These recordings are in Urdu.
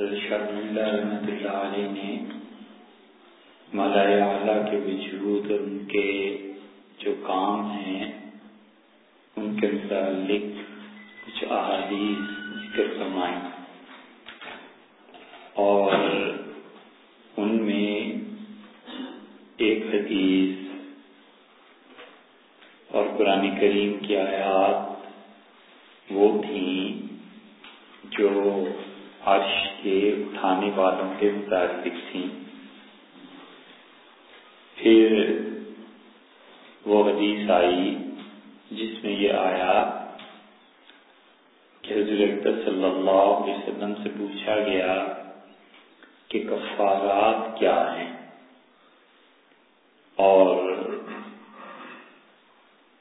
اللہ اللہ علیہ نے ملائے اعلیٰ کے وجود اور ان کے جو کام ہیں، ان کے متعلق کچھ احادیث ذکر فرمائیں۔ اور ان میں ایک حدیث اور قرآن کریم کی آیات وہ تھیں جو عرش کے اٹھانے والوں کے متعلق تھیں۔ پھر وہ حدیث آئی جس میں یہ آیا کہ حضرت صلی اللہ علیہ وسلم سے پوچھا گیا کہ کفارات کیا ہیں؟ اور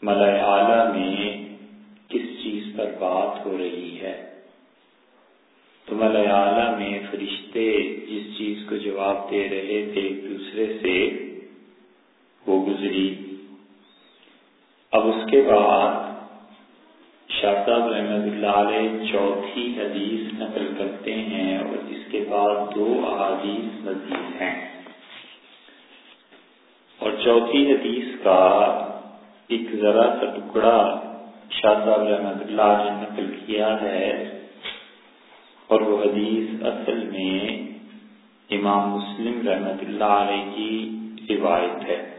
ملائے میں کس چیز پر بات ہو رہی تو ملائے اعلی میں فرشتے جس چیز کو جواب دے رہے تھے ایک دوسرے سے وہ گزری۔ اب اس کے بعد شاہ صاحب رحمد اللہ علیہ چوتھی حدیث نقل کرتے ہیں اور اس کے بعد دو احادیث مزید ہیں۔ اور چوتھی حدیث کا ایک ذرا سا ٹکڑا شاہ صاحب رحمد اللہ نے نقل کیا ہے۔ اور وہ حدیث اصل میں امام مسلم رحمت اللہ علیہ کی روایت ہے۔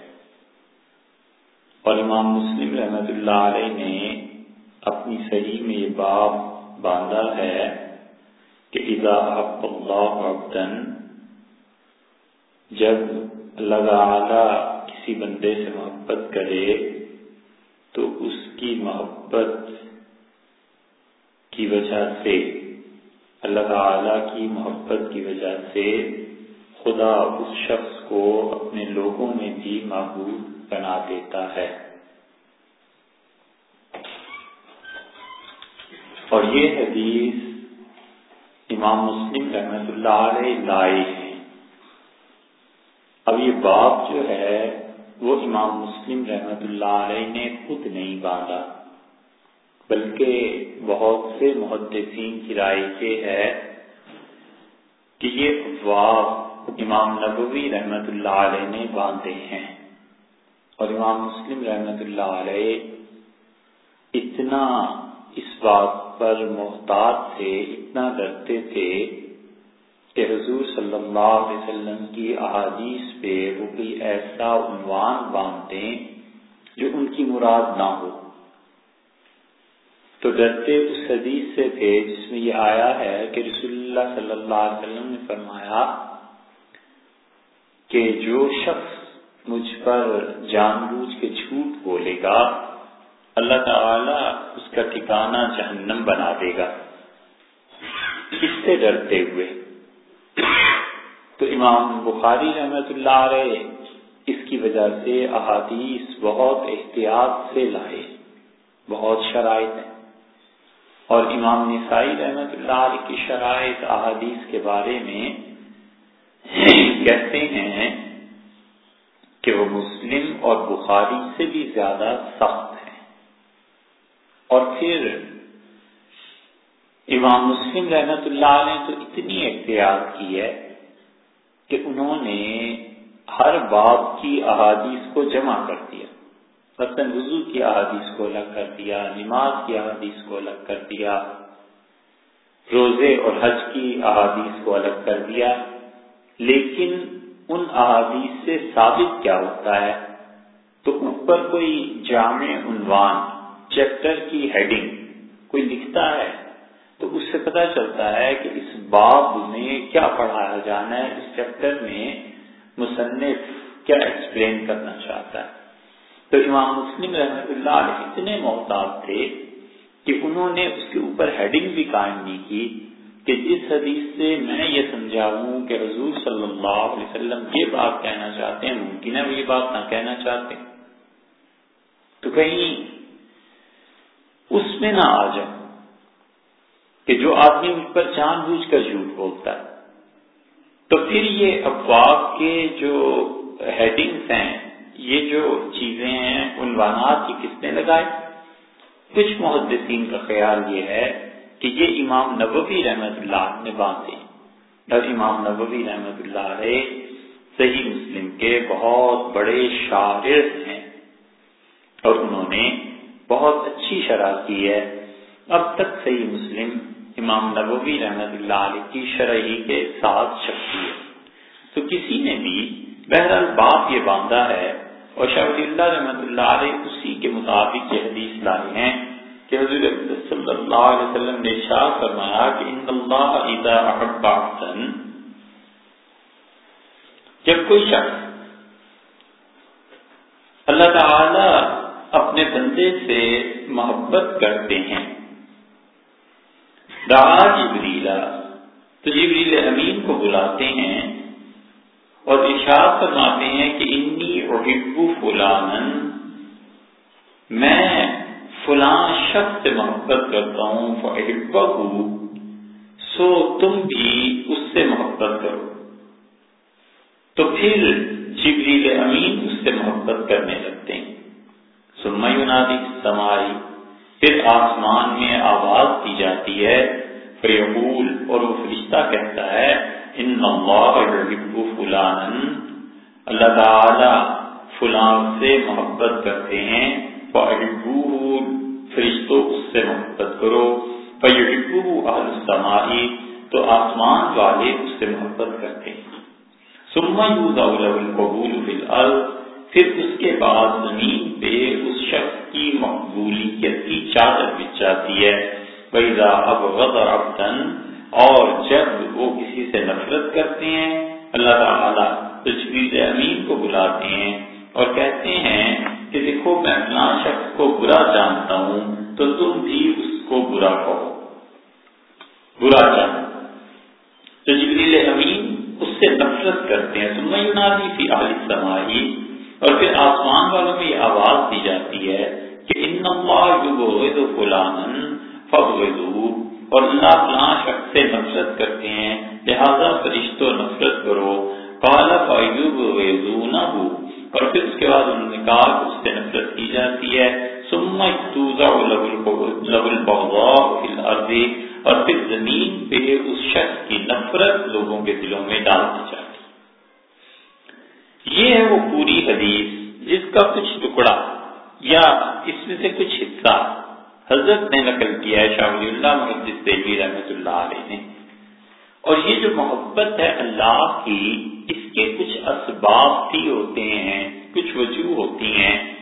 اور امام مسلم رحمت اللہ علیہ نے اپنی صحیح میں یہ باب باندھا ہے کہ اذا حق اللہ عبدن جب اللہ تعالی کسی بندے سے محبت کرے تو اس کی محبت کی وجہ سے اللہ تعالی کی محبت کی وجہ سے خدا اس شخص کو اپنے لوگوں میں بھی محبوب بنا دیتا ہے۔ اور یہ حدیث امام مسلم رحمت اللہ علیہ لائے ہیں اب یہ باب جو ہے وہ امام مسلم رحمت اللہ علیہ نے خود نہیں باندھا۔ بلکہ بہت سے محدثین کی رائے یہ ہے کہ یہ افواہ امام نبوی رحمت اللہ علیہ نے باندھے ہیں۔ اور امام مسلم رحمت اللہ علیہ اتنا اس بات پر محتاط تھے، اتنا ڈرتے تھے کہ حضور صلی اللہ علیہ وسلم کی احادیث پہ وہ کوئی ایسا عنوان باندھتے جو ان کی مراد نہ ہو۔ تو ڈرتے اس حدیث سے تھے جس میں یہ آیا ہے کہ رسول اللہ صلی اللہ علیہ وسلم نے فرمایا کہ جو شخص مجھ پر جان بوجھ کے جھوٹ بولے گا، اللہ تعالی اس کا ٹھکانہ جہنم بنا دے گا۔ اس سے ڈرتے ہوئے۔ تو امام بخاری رحمت اللہ علیہ اس کی وجہ سے احادیث بہت احتیاط سے لائے، بہت شرائط ہیں۔ اور امام نسائی رحمت اللہ علیہ کی شرائط احادیث کے بارے میں کہتے ہیں کہ وہ مسلم اور بخاری سے بھی زیادہ سخت ہے اور پھر امام مسلم رحمت اللہ علیہ تو اتنی اختیار کی ہے کہ انہوں نے ہر باب کی احادیث کو جمع کر دیا۔ مثلاً وضو کی احادیث کو الگ کر دیا، نماز کی احادیث کو الگ کر دیا، روزے اور حج کی احادیث کو الگ کر دیا۔ لیکن ان احادیث سے ثابت کیا ہوتا ہے؟ تو اوپر کوئی جامع عنوان، چیپٹر کی ہیڈنگ کوئی لکھتا ہے؟ تو اس سے پتہ چلتا ہے کہ اس باب میں کیا پڑھایا جانا ہے، اس چیپٹر میں مصنف کیا ایکسپلین کرنا چاہتا ہے۔ تو امام مسلم رحمت اللہ علیہ اتنے محتاط تھے کہ انہوں نے اس کے اوپر ہیڈنگ بھی قائم نہیں کی کہ جس حدیث سے میں یہ سمجھاؤں کہ حضور صلی اللہ علیہ وسلم یہ بات کہنا چاہتے ہیں، ممکن ہے وہ یہ بات نہ کہنا چاہتے۔ تو کہیں اس میں نہ آ جاؤ کہ جو آدمی اس پر جان بوجھ کر جھوٹ بولتا ہے۔ تو پھر یہ افواہ کے جو ہیڈنگس ہیں یہ جو چیزیں ہیں عنوانات یہ کس نے لگائے کچھ محدثین کا خیال یہ ہے کہ یہ امام نبوی رحمت اللہ نے باندھے۔ اور امام نبوی رحمت اللہ علیہ صحیح مسلم کے بہت بڑے شاعر ہیں۔ اور انہوں نے بہت اچھی شرح کی ہے۔ اب تک صحیح مسلم امام نبوی رحمت اللہ علیہ کی شرحی کے ساتھ شکتی ہے۔ تو کسی نے بھی بہرحال باپ یہ باندھا ہے اور شاہ اللہ رحمت اللہ علیہ اسی کے مطابق یہ حدیث لائے ہیں کہ حضور صلی اللہ علیہ وسلم نے شاہ فرمایا کہ ان اللہ اذا احب عبدن جب کوئی شخص اللہ تعالی اپنے بندے سے محبت کرتے ہیں دعا جبریلا تو جبریل امین کو بلاتے ہیں اور اشار فرماتے ہیں کہ انی احب فلانن میں فلاں شخص سے محبت کرتا ہوں فحبہ سو تم بھی اس سے محبت کرو۔ تو پھر جبریل امین اس سے محبت کرنے لگتے ہیں۔ سمیونادی سمائی پھر آسمان میں آواز دی جاتی ہے، فیقول، اور وہ فرشتہ کہتا ہے ان اللہ فلان اللہ تعالی فلان سے محبت کرتے ہیں۔ فرشتوں اس سے محبت کرو۔ السمائی تو آسمان والے اس سے محبت کرتے ہیں۔ سما القبول فی الارض پھر اس کے بعد زمین پہ اس شخص کی مقبولیت کی چادر بچ جاتی ہے۔ ویزا اب غدر اور جب وہ کسی سے نفرت کرتے ہیں، اللہ تعالیٰ تجویز امین کو بلاتے ہیں اور کہتے ہیں کہ دیکھو، میں اپنا شخص کو برا جانتا ہوں تو تم بھی اس کو برا کہو۔ برا جانو تجویز امین اس سے نفرت کرتے ہیں۔ سمینادی فی علی سماہی اور پھر آسمان والوں میں یہ آواز دی جاتی ہے کہ ان فلان اور اللہ فلاں شخص سے نفرت کرتے ہیں، لہذا فرشتوں نفرت کرو۔ کالا ہو اور پھر اس کے بعد انہوں نے کہا کہ اس سے نفرت کی جاتی ہے۔ اور پھر زمین پہ اس شخص کی نفرت لوگوں کے دلوں میں ڈال دی جاتی یہ ہے وہ پوری حدیث جس کا کچھ ٹکڑا یا اس میں سے کچھ حصہ حضرت نے نقل کیا ہے شاہ اللہ محدث دیوی رحمت اللہ علیہ نے۔ اور یہ جو محبت ہے اللہ کی، اس کے کچھ اسباب بھی ہوتے ہیں، کچھ وجوہ ہوتی ہیں۔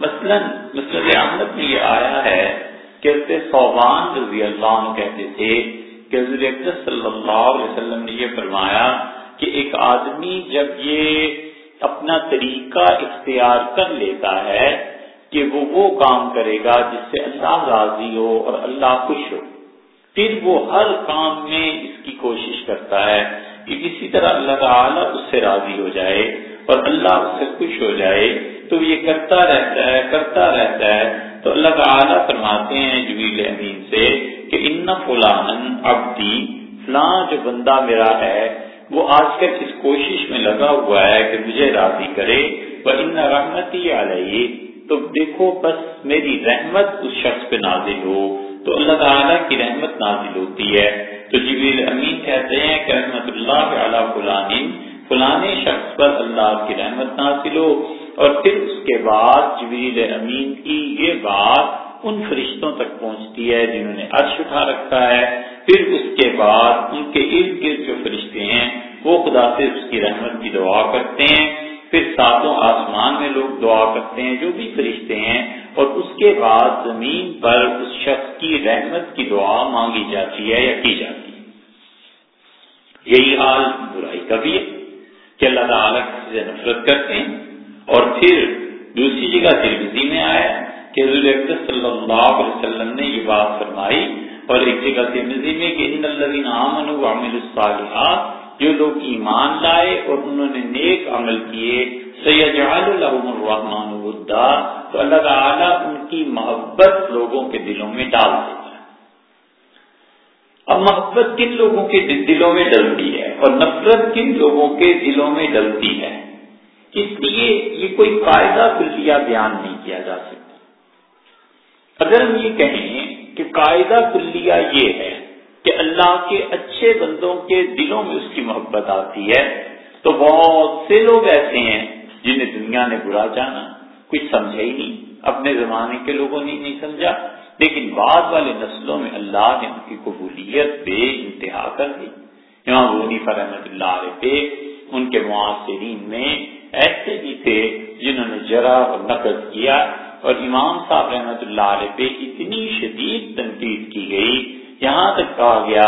مثلا مسلم احمد میں یہ آیا ہے کہ صوبان رضی اللہ عنہ کہتے تھے کہ حضور صلی اللہ علیہ وسلم نے یہ فرمایا کہ ایک آدمی جب یہ اپنا طریقہ اختیار کر لیتا ہے کہ وہ وہ کام کرے گا جس سے اللہ راضی ہو اور اللہ خوش ہو۔ پھر وہ ہر کام میں اس کی کوشش کرتا ہے کہ کسی طرح اللہ تعالیٰ اس سے راضی ہو جائے اور اللہ اس سے خوش ہو جائے۔ تو یہ کرتا رہتا ہے، کرتا رہتا ہے۔ تو اللہ تعالیٰ فرماتے ہیں جبیل امین سے کہ ان فلان ابدی فلاں جو بندہ میرا ہے، وہ آج کل اس کوشش میں لگا ہوا ہے کہ مجھے راضی کرے۔ وہ ان رحمتی علیہ تو دیکھو، بس میری رحمت اس شخص پہ نازل ہو۔ تو اللہ تعالیٰ کی رحمت نازل ہوتی ہے۔ تو جبیل امین کہتے ہیں کہ رحمت اللہ علیہ فلان فلانے شخص پر اللہ کی رحمت نازل ہو۔ اور پھر اس کے بعد جبیل امین کی یہ بات ان فرشتوں تک پہنچتی ہے جنہوں نے عرش اٹھا رکھا ہے۔ پھر اس کے بعد ان کے ارد گرد جو فرشتے ہیں، وہ خدا سے اس کی رحمت کی دعا کرتے ہیں۔ پھر ساتوں آسمان میں لوگ دعا کرتے ہیں، جو بھی فرشتے ہیں، اور اس کے بعد زمین پر اس شخص کی رحمت کی دعا مانگی جاتی ہے یا کی جاتی ہے۔ یہی حال برائی کا بھی ہے کہ اللہ تعالیٰ کسی سے نفرت کرتے ہیں۔ اور پھر دوسری جگہ تربیزی میں آیا کہ حضور صلی اللہ علیہ وسلم نے یہ بات فرمائی، اور ایک جگہ ترمزی میں کہ ان الذین آمنوا وعملوا الصالحات جو لوگ ایمان لائے اور انہوں نے نیک عمل کیے، سیجعل لهم الرحمن ودا، تو اللہ تعالی ان کی محبت لوگوں کے دلوں میں ڈال دیتا ہے۔ اب محبت کن لوگوں کے دلوں میں ڈلتی ہے اور نفرت کن لوگوں کے دلوں میں ڈلتی ہے؟ اس لیے یہ کوئی قاعدہ کلیہ بیان نہیں کیا جا سکتا۔ اگر ہم یہ کہیں کہ قاعدہ کلیہ یہ ہے کہ اللہ کے اچھے بندوں کے دلوں میں اس کی محبت آتی ہے۔ تو بہت سے لوگ ایسے ہیں جنہیں دنیا نے برا جانا، کچھ سمجھا ہی نہیں، اپنے زمانے کے لوگوں نے نہیں سمجھا۔ لیکن بعد والے نسلوں میں اللہ نے ان کی قبولیت بے انتہا کر دی۔ امام غنی فرحمت اللہ علیہ پہ ان کے معاصرین میں ایسے بھی تھے جنہوں نے جرا اور نقد کیا۔ اور امام صاحب رحمت اللہ علیہ پہ اتنی شدید تنقید کی گئی یہاں تک کہا گیا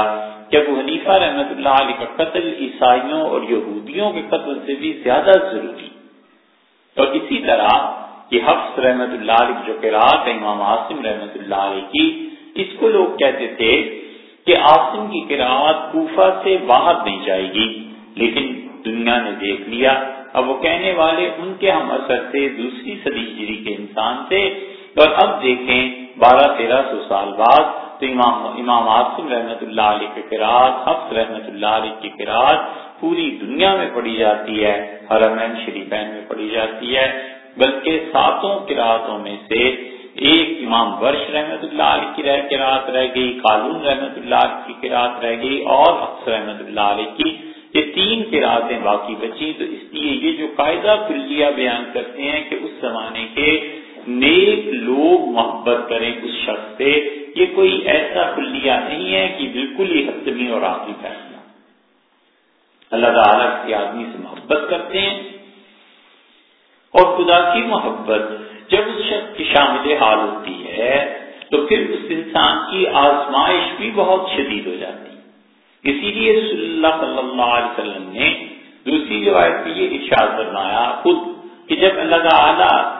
کہ ابو حنیفہ رحمت اللہ علیہ کا قتل عیسائیوں اور یہودیوں کے قتل سے بھی زیادہ ضروری اور اسی طرح یہ حفظ رحمت اللہ علیہ جو قرآت امام عاصم رحمت اللہ علیہ کی، اس کو لوگ کہتے تھے کہ عاصم کی قرآت کوفہ سے باہر نہیں جائے گی، لیکن دنیا نے دیکھ لیا۔ اب وہ کہنے والے ان کے ہم اثر سے، دوسری صدی ہجری کے انسان تھے اور اب دیکھیں، بارہ تیرہ سو سال بعد تو امام امام آسم رحمت اللہ علیہ کے قرآن، حفظ رحمت اللہ علیہ کی قرآن پوری دنیا میں پڑھی جاتی ہے حرمین شریفین میں پڑھی جاتی ہے۔ بلکہ ساتوں قرآتوں میں سے ایک امام ورش رحمت اللہ علیہ کی رہ قرآت رہ گئی، قالون رحمت اللہ علیہ کی قرآت رہ گئی، اور حفظ رحمت اللہ علیہ کی یہ تین قرآتیں باقی بچی تو اس لیے یہ جو قاعدہ کلیہ بیان کرتے ہیں کہ اس زمانے کے نیک لوگ محبت کریں اس شخص سے، یہ کوئی ایسا کلیہ نہیں ہے کہ بالکل ہی حتمی اور آخری فیصلہ اللہ تعالیٰ کے آدمی سے محبت کرتے ہیں۔ اور خدا کی محبت جب اس شخص کی شامل حال ہوتی ہے، تو پھر اس انسان کی آزمائش بھی بہت شدید ہو جاتی ہے۔ اسی لیے رسول اللہ صلی اللہ علیہ وسلم نے دوسری روایت میں یہ ارشاد فرمایا، خود کہ جب اللہ تعالی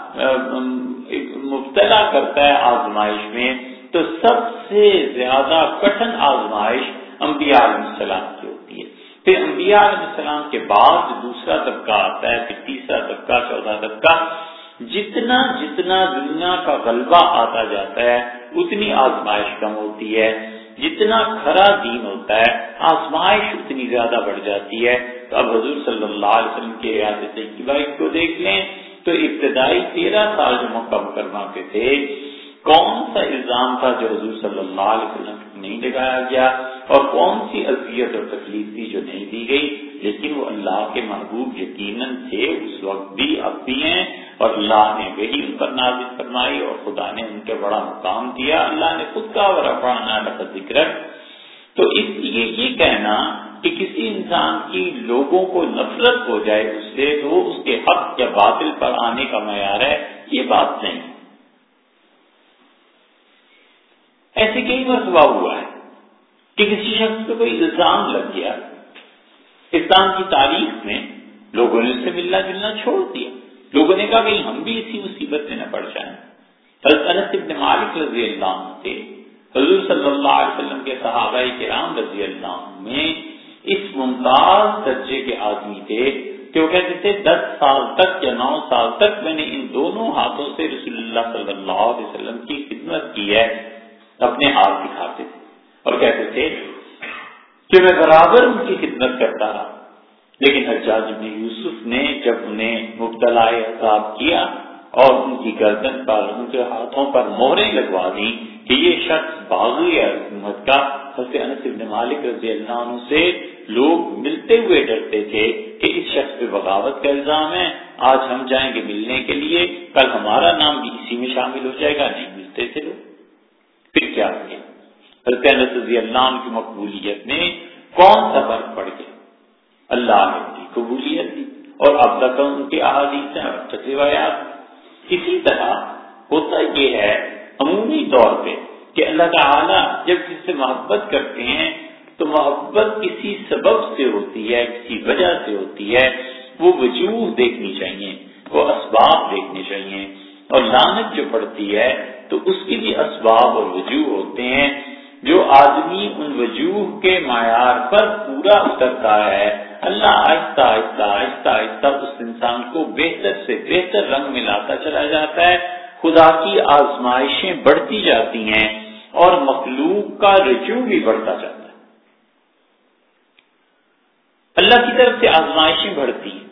مبتلا کرتا ہے آزمائش میں، تو سب سے زیادہ کٹن آزمائش انبیاء علیہ السلام کی ہوتی ہے۔ پھر انبیاء علیہ السلام کے بعد دوسرا طبقہ آتا ہے، پھر تیسرا طبقہ، چوتھا طبقہ۔ جتنا جتنا دنیا کا غلبہ آتا جاتا ہے، اتنی آزمائش کم ہوتی ہے۔ جتنا کھرا دین ہوتا ہے، آزمائش اتنی زیادہ بڑھ جاتی ہے۔ تو اب حضور صلی اللہ علیہ وسلم کے ریاست کی بائک کو دیکھ لیں۔ تو ابتدائی تیرہ سال جو مکہ مکرمہ پہ تھے، کون سا الزام تھا جو حضور صلی اللہ علیہ وسلم نہیں لگایا گیا؟ اور کون سی اذیت اور تکلیف تھی جو نہیں دی گئی؟ لیکن وہ اللہ کے محبوب یقیناً تھے، اس وقت بھی اب بھی ہیں اور اللہ نے وہی ان پر نازل فرمائی اور خدا نے ان کے بڑا مقام دیا۔ اللہ نے خود کا ورفعنا لك ذکر تو اس لیے یہ کہنا کہ کسی انسان کی لوگوں کو نفرت ہو جائے اس سے تو اس کے حق یا باطل پر آنے کا معیار ہے، یہ بات نہیں۔ ایسے کئی مرتبہ ہوا ہے کہ کسی شخص کو کوئی الزام لگ گیا۔ اسلام کی تاریخ میں لوگوں نے اس سے ملنا جلنا چھوڑ دیا۔ لوگوں نے کہا کہ ہم بھی اسی مصیبت میں نہ پڑ جائیں۔ حضرت ابن مالک رضی اللہ عنہ تھے۔ حضور صلی اللہ علیہ وسلم کے صحابہ کرام رضی اللہ عنہ میں اس ممتاز درجے کے آدمی تھے کہ وہ کہتے تھے، دس سال تک یا نو سال تک میں نے ان دونوں ہاتھوں سے رسول اللہ صلی اللہ علیہ وسلم کی خدمت کی ہے، اپنے ہاتھ دکھاتے تھے۔ اور کہتے تھے کہ میں برابر ان کی خدمت کرتا رہا۔ لیکن حجاج بن یوسف نے جب انہیں مبتلا عذاب کیا اور ان کی گردن پر، ان کے ہاتھوں پر مہریں لگوا دی کہ یہ شخص باغی حکومت کا۔ حضرت انس بن مالک رضی اللہ عنہ سے لوگ ملتے ہوئے ڈرتے تھے کہ اس شخص پہ بغاوت کا الزام ہے۔ آج ہم جائیں گے ملنے کے لیے۔ کل ہمارا نام بھی اسی میں شامل ہو جائے گا۔ نہیں ملتے تھے لوگ۔ پھر کیا کیا؟ حضرت انس رضی اللہ عنہ کی مقبولیت میں کون سا فرق پڑ گیا؟ اللہ نے کی قبولیت دی اور اب تک ان کی احادیث ہیں اب تک روایات اسی طرح ہوتا یہ ہے عمومی طور پہ کہ اللہ تعالیٰ جب کسی سے محبت کرتے ہیں تو محبت کسی سبب سے ہوتی ہے، کسی وجہ سے ہوتی ہے، وہ وجوہ دیکھنی چاہیے، وہ اسباب دیکھنے چاہیے۔ اور لانت جو پڑتی ہے تو اس کی بھی اسباب اور وجوہ ہوتے ہیں۔ جو آدمی ان وجوہ کے معیار پر پورا اترتا ہے، اللہ آہستہ آہستہ آہستہ آہستہ اس انسان کو بہتر سے بہتر رنگ میں لاتا چلا جاتا ہے۔ خدا کی آزمائشیں بڑھتی جاتی ہیں اور مخلوق کا رجوع بھی بڑھتا جاتا ہے۔ اللہ کی طرف سے آزمائشیں بڑھتی ہیں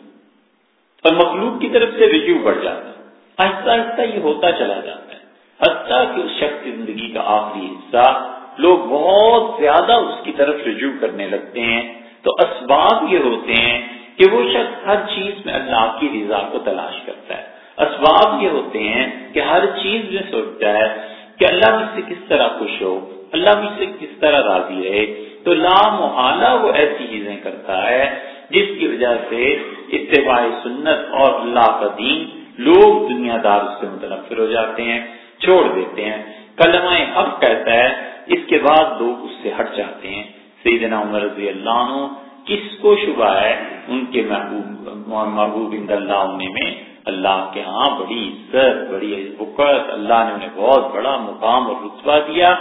اور مخلوق کی طرف سے رجوع بڑھ جاتا ہے۔ آہستہ آہستہ یہ ہوتا چلا جاتا ہے۔ حتیٰ کہ اس شخص زندگی کا آخری حصہ لوگ بہت زیادہ اس کی طرف رجوع کرنے لگتے ہیں۔ تو اسباب یہ ہوتے ہیں کہ وہ شخص ہر چیز میں اللہ کی رضا کو تلاش کرتا ہے۔ اسباب یہ ہوتے ہیں کہ ہر چیز میں سوچتا ہے کہ اللہ مجھ سے کس طرح خوش ہو، اللہ مجھ سے کس طرح راضی رہے۔ تو لا محالہ وہ ایسی چیزیں کرتا ہے جس کی وجہ سے اتباع سنت اور اللہ کا دین لوگ دنیا دار اس سے متنفر ہو جاتے ہیں، چھوڑ دیتے ہیں۔ کلمہ اب کہتا ہے، اس کے بعد لوگ اس سے ہٹ جاتے ہیں۔ سیدنا عمر رضی اللہ عنہ کس کو شبہ ہے؟ ان کے محبوب محبوب اللہ ہونے میں۔ اللہ کے ہاں بڑی عزت، بڑی بکت اللہ نے انہیں بہت بڑا مقام اور رتبہ دیا۔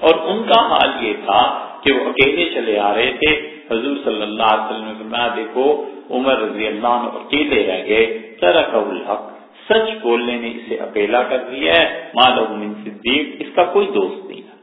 اور ان کا حال یہ تھا کہ وہ اکیلے چلے آ رہے تھے۔ حضور صلی اللہ علیہ وسلم نے فرمایا، دیکھو، عمر رضی اللہ عنہ اکیلے رہ گئے۔ ترک الحق۔ سچ بولنے نے اسے اکیلا کر دیا ہے۔ مال من صدیق۔ اس کا کوئی دوست نہیں تھا۔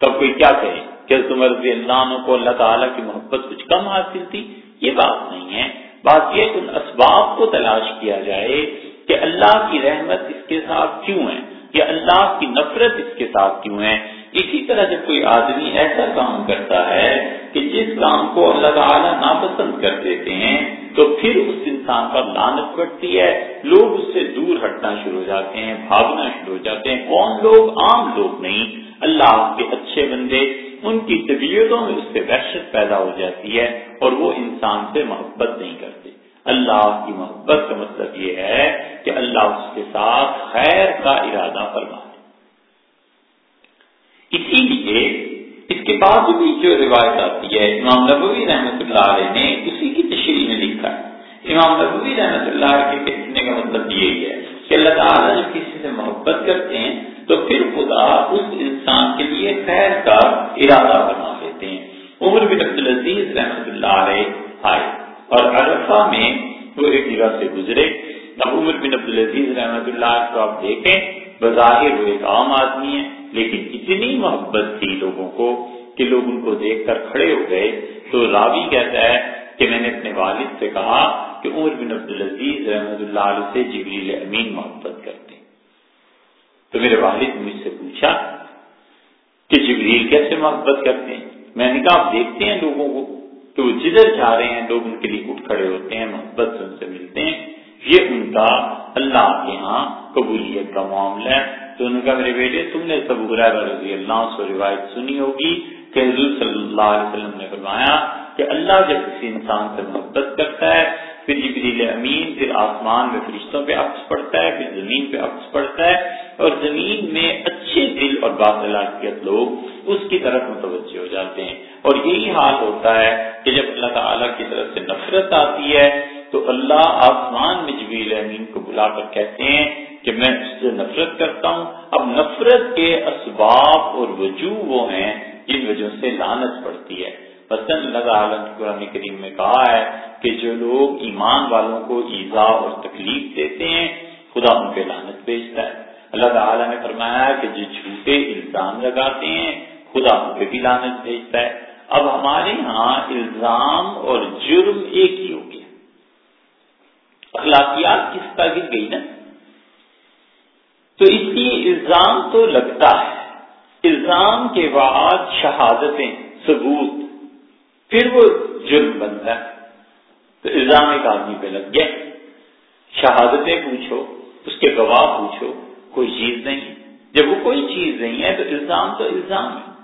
تب کوئی کیا کہے کہ عمر رضی اللہ عنہ کو اللہ تعالیٰ کی محبت کچھ کم حاصل تھی؟ یہ بات نہیں ہے۔ بات یہ کہ ان اسباب کو تلاش کیا جائے کہ اللہ کی رحمت اس کے ساتھ کیوں ہے، یا اللہ کی نفرت اس کے ساتھ کیوں ہے۔ اسی طرح جب کوئی آدمی ایسا کام کرتا ہے کہ جس کام کو اللہ تعالیٰ ناپسند کر دیتے ہیں، تو پھر اس انسان پر لانت بڑھتی ہے۔ لوگ اس سے دور ہٹنا شروع ہو جاتے ہیں، بھاگنا شروع ہو جاتے ہیں۔ کون لوگ؟ عام لوگ نہیں۔ اللہ کے اچھے بندے ان کی طبیعتوں میں اس سے وحشت پیدا ہو جاتی ہے اور وہ انسان سے محبت نہیں کرتے۔ اللہ کی محبت کا مطلب یہ ہے کہ اللہ اس کے ساتھ خیر کا ارادہ فرما دے۔ اسی لیے اس کے بعد بھی جو روایت آتی ہے، امام نبوی رحمت اللہ علیہ نے اسی کی تشریح میں لکھا ہے۔ امام نبوی رحمت اللہ کے کہنے کا مطلب یہی ہے کہ اللہ تعالیٰ جب کسی سے محبت کرتے ہیں تو پھر خدا اس انسان کے لیے خیر کا ارادہ بنا لیتے ہیں۔ عمر بن عبدالعزیز رحمت اللہ علیہ آئے اور عرفہ میں وہ ایک جگہ سے گزرے۔ اب عمر بن عبدالعزیز رحمت اللہ کو آپ دیکھیں، بظاہر وہ ایک عام آدمی ہے لیکن اتنی محبت تھی لوگوں کو کہ لوگ ان کو دیکھ کر کھڑے ہو گئے۔ تو راوی کہتا ہے کہ میں نے اپنے والد سے کہا کہ عمر بن عبدالعزیز رحمت اللہ علیہ سے جبریل امین محبت کرتے تو میرے والد نے مجھ سے پوچھا کہ جبریل کیسے محبت کرتے ہیں؟ میں نے کہا، آپ دیکھتے ہیں لوگوں کو کہ وہ جدھر جا رہے ہیں، لوگ ان کے لیے اٹھ کھڑے ہوتے ہیں، محبت سے ان سے ملتے ہیں۔ یہ ان کا اللہ کے ہاں قبولیت کا معاملہ ہے۔ تو انہوں نے کہا، میرے بیٹے، تم نے سب رضی اللہ سے روایت سنی ہوگی کہ حضور صلی اللہ علیہ وسلم نے فرمایا کہ اللہ جب کسی انسان سے محبت کرتا ہے پھر جبریل امین، پھر آسمان میں فرشتوں پہ عکس پڑتا ہے، پھر زمین پہ عکس پڑتا ہے اور زمین میں اچھے دل اور باصلاحیت لوگ اس کی طرف متوجہ ہو جاتے ہیں۔ اور یہی حال ہوتا ہے کہ جب اللہ تعالیٰ کی طرف سے نفرت آتی ہے تو اللہ آسمان میں جبیل امین کو بلا کر کہتے ہیں کہ میں اس سے نفرت کرتا ہوں۔ اب نفرت کے اسباب اور وجوہ وہ ہیں جن وجہ سے لانت پڑتی ہے۔ مثلاً اللہ تعالیٰ نے قرآن کریم میں کہا ہے کہ جو لوگ ایمان والوں کو ایزا اور تکلیف دیتے ہیں، خدا ان پہ لانت بھیجتا ہے۔ اللہ تعالیٰ نے فرمایا کہ جو جھوٹے الزام لگاتے ہیں، خدا ان پہ بھی لانت بھیجتا ہے۔ اب ہمارے ہاں الزام اور جرم ایک ہی ہو گیا۔ اخلاقیات کس طرح گر گئی نا؟ تو اس لیے الزام تو لگتا ہے۔ الزام کے بعد شہادتیں، ثبوت پھر وہ جرم بنتا ہے۔ تو الزام ایک آدمی پہ لگ گیا۔ شہادتیں پوچھو، اس کے گواہ پوچھو، کوئی چیز نہیں جب وہ کوئی چیز نہیں ہے تو الزام تو الزام ہے۔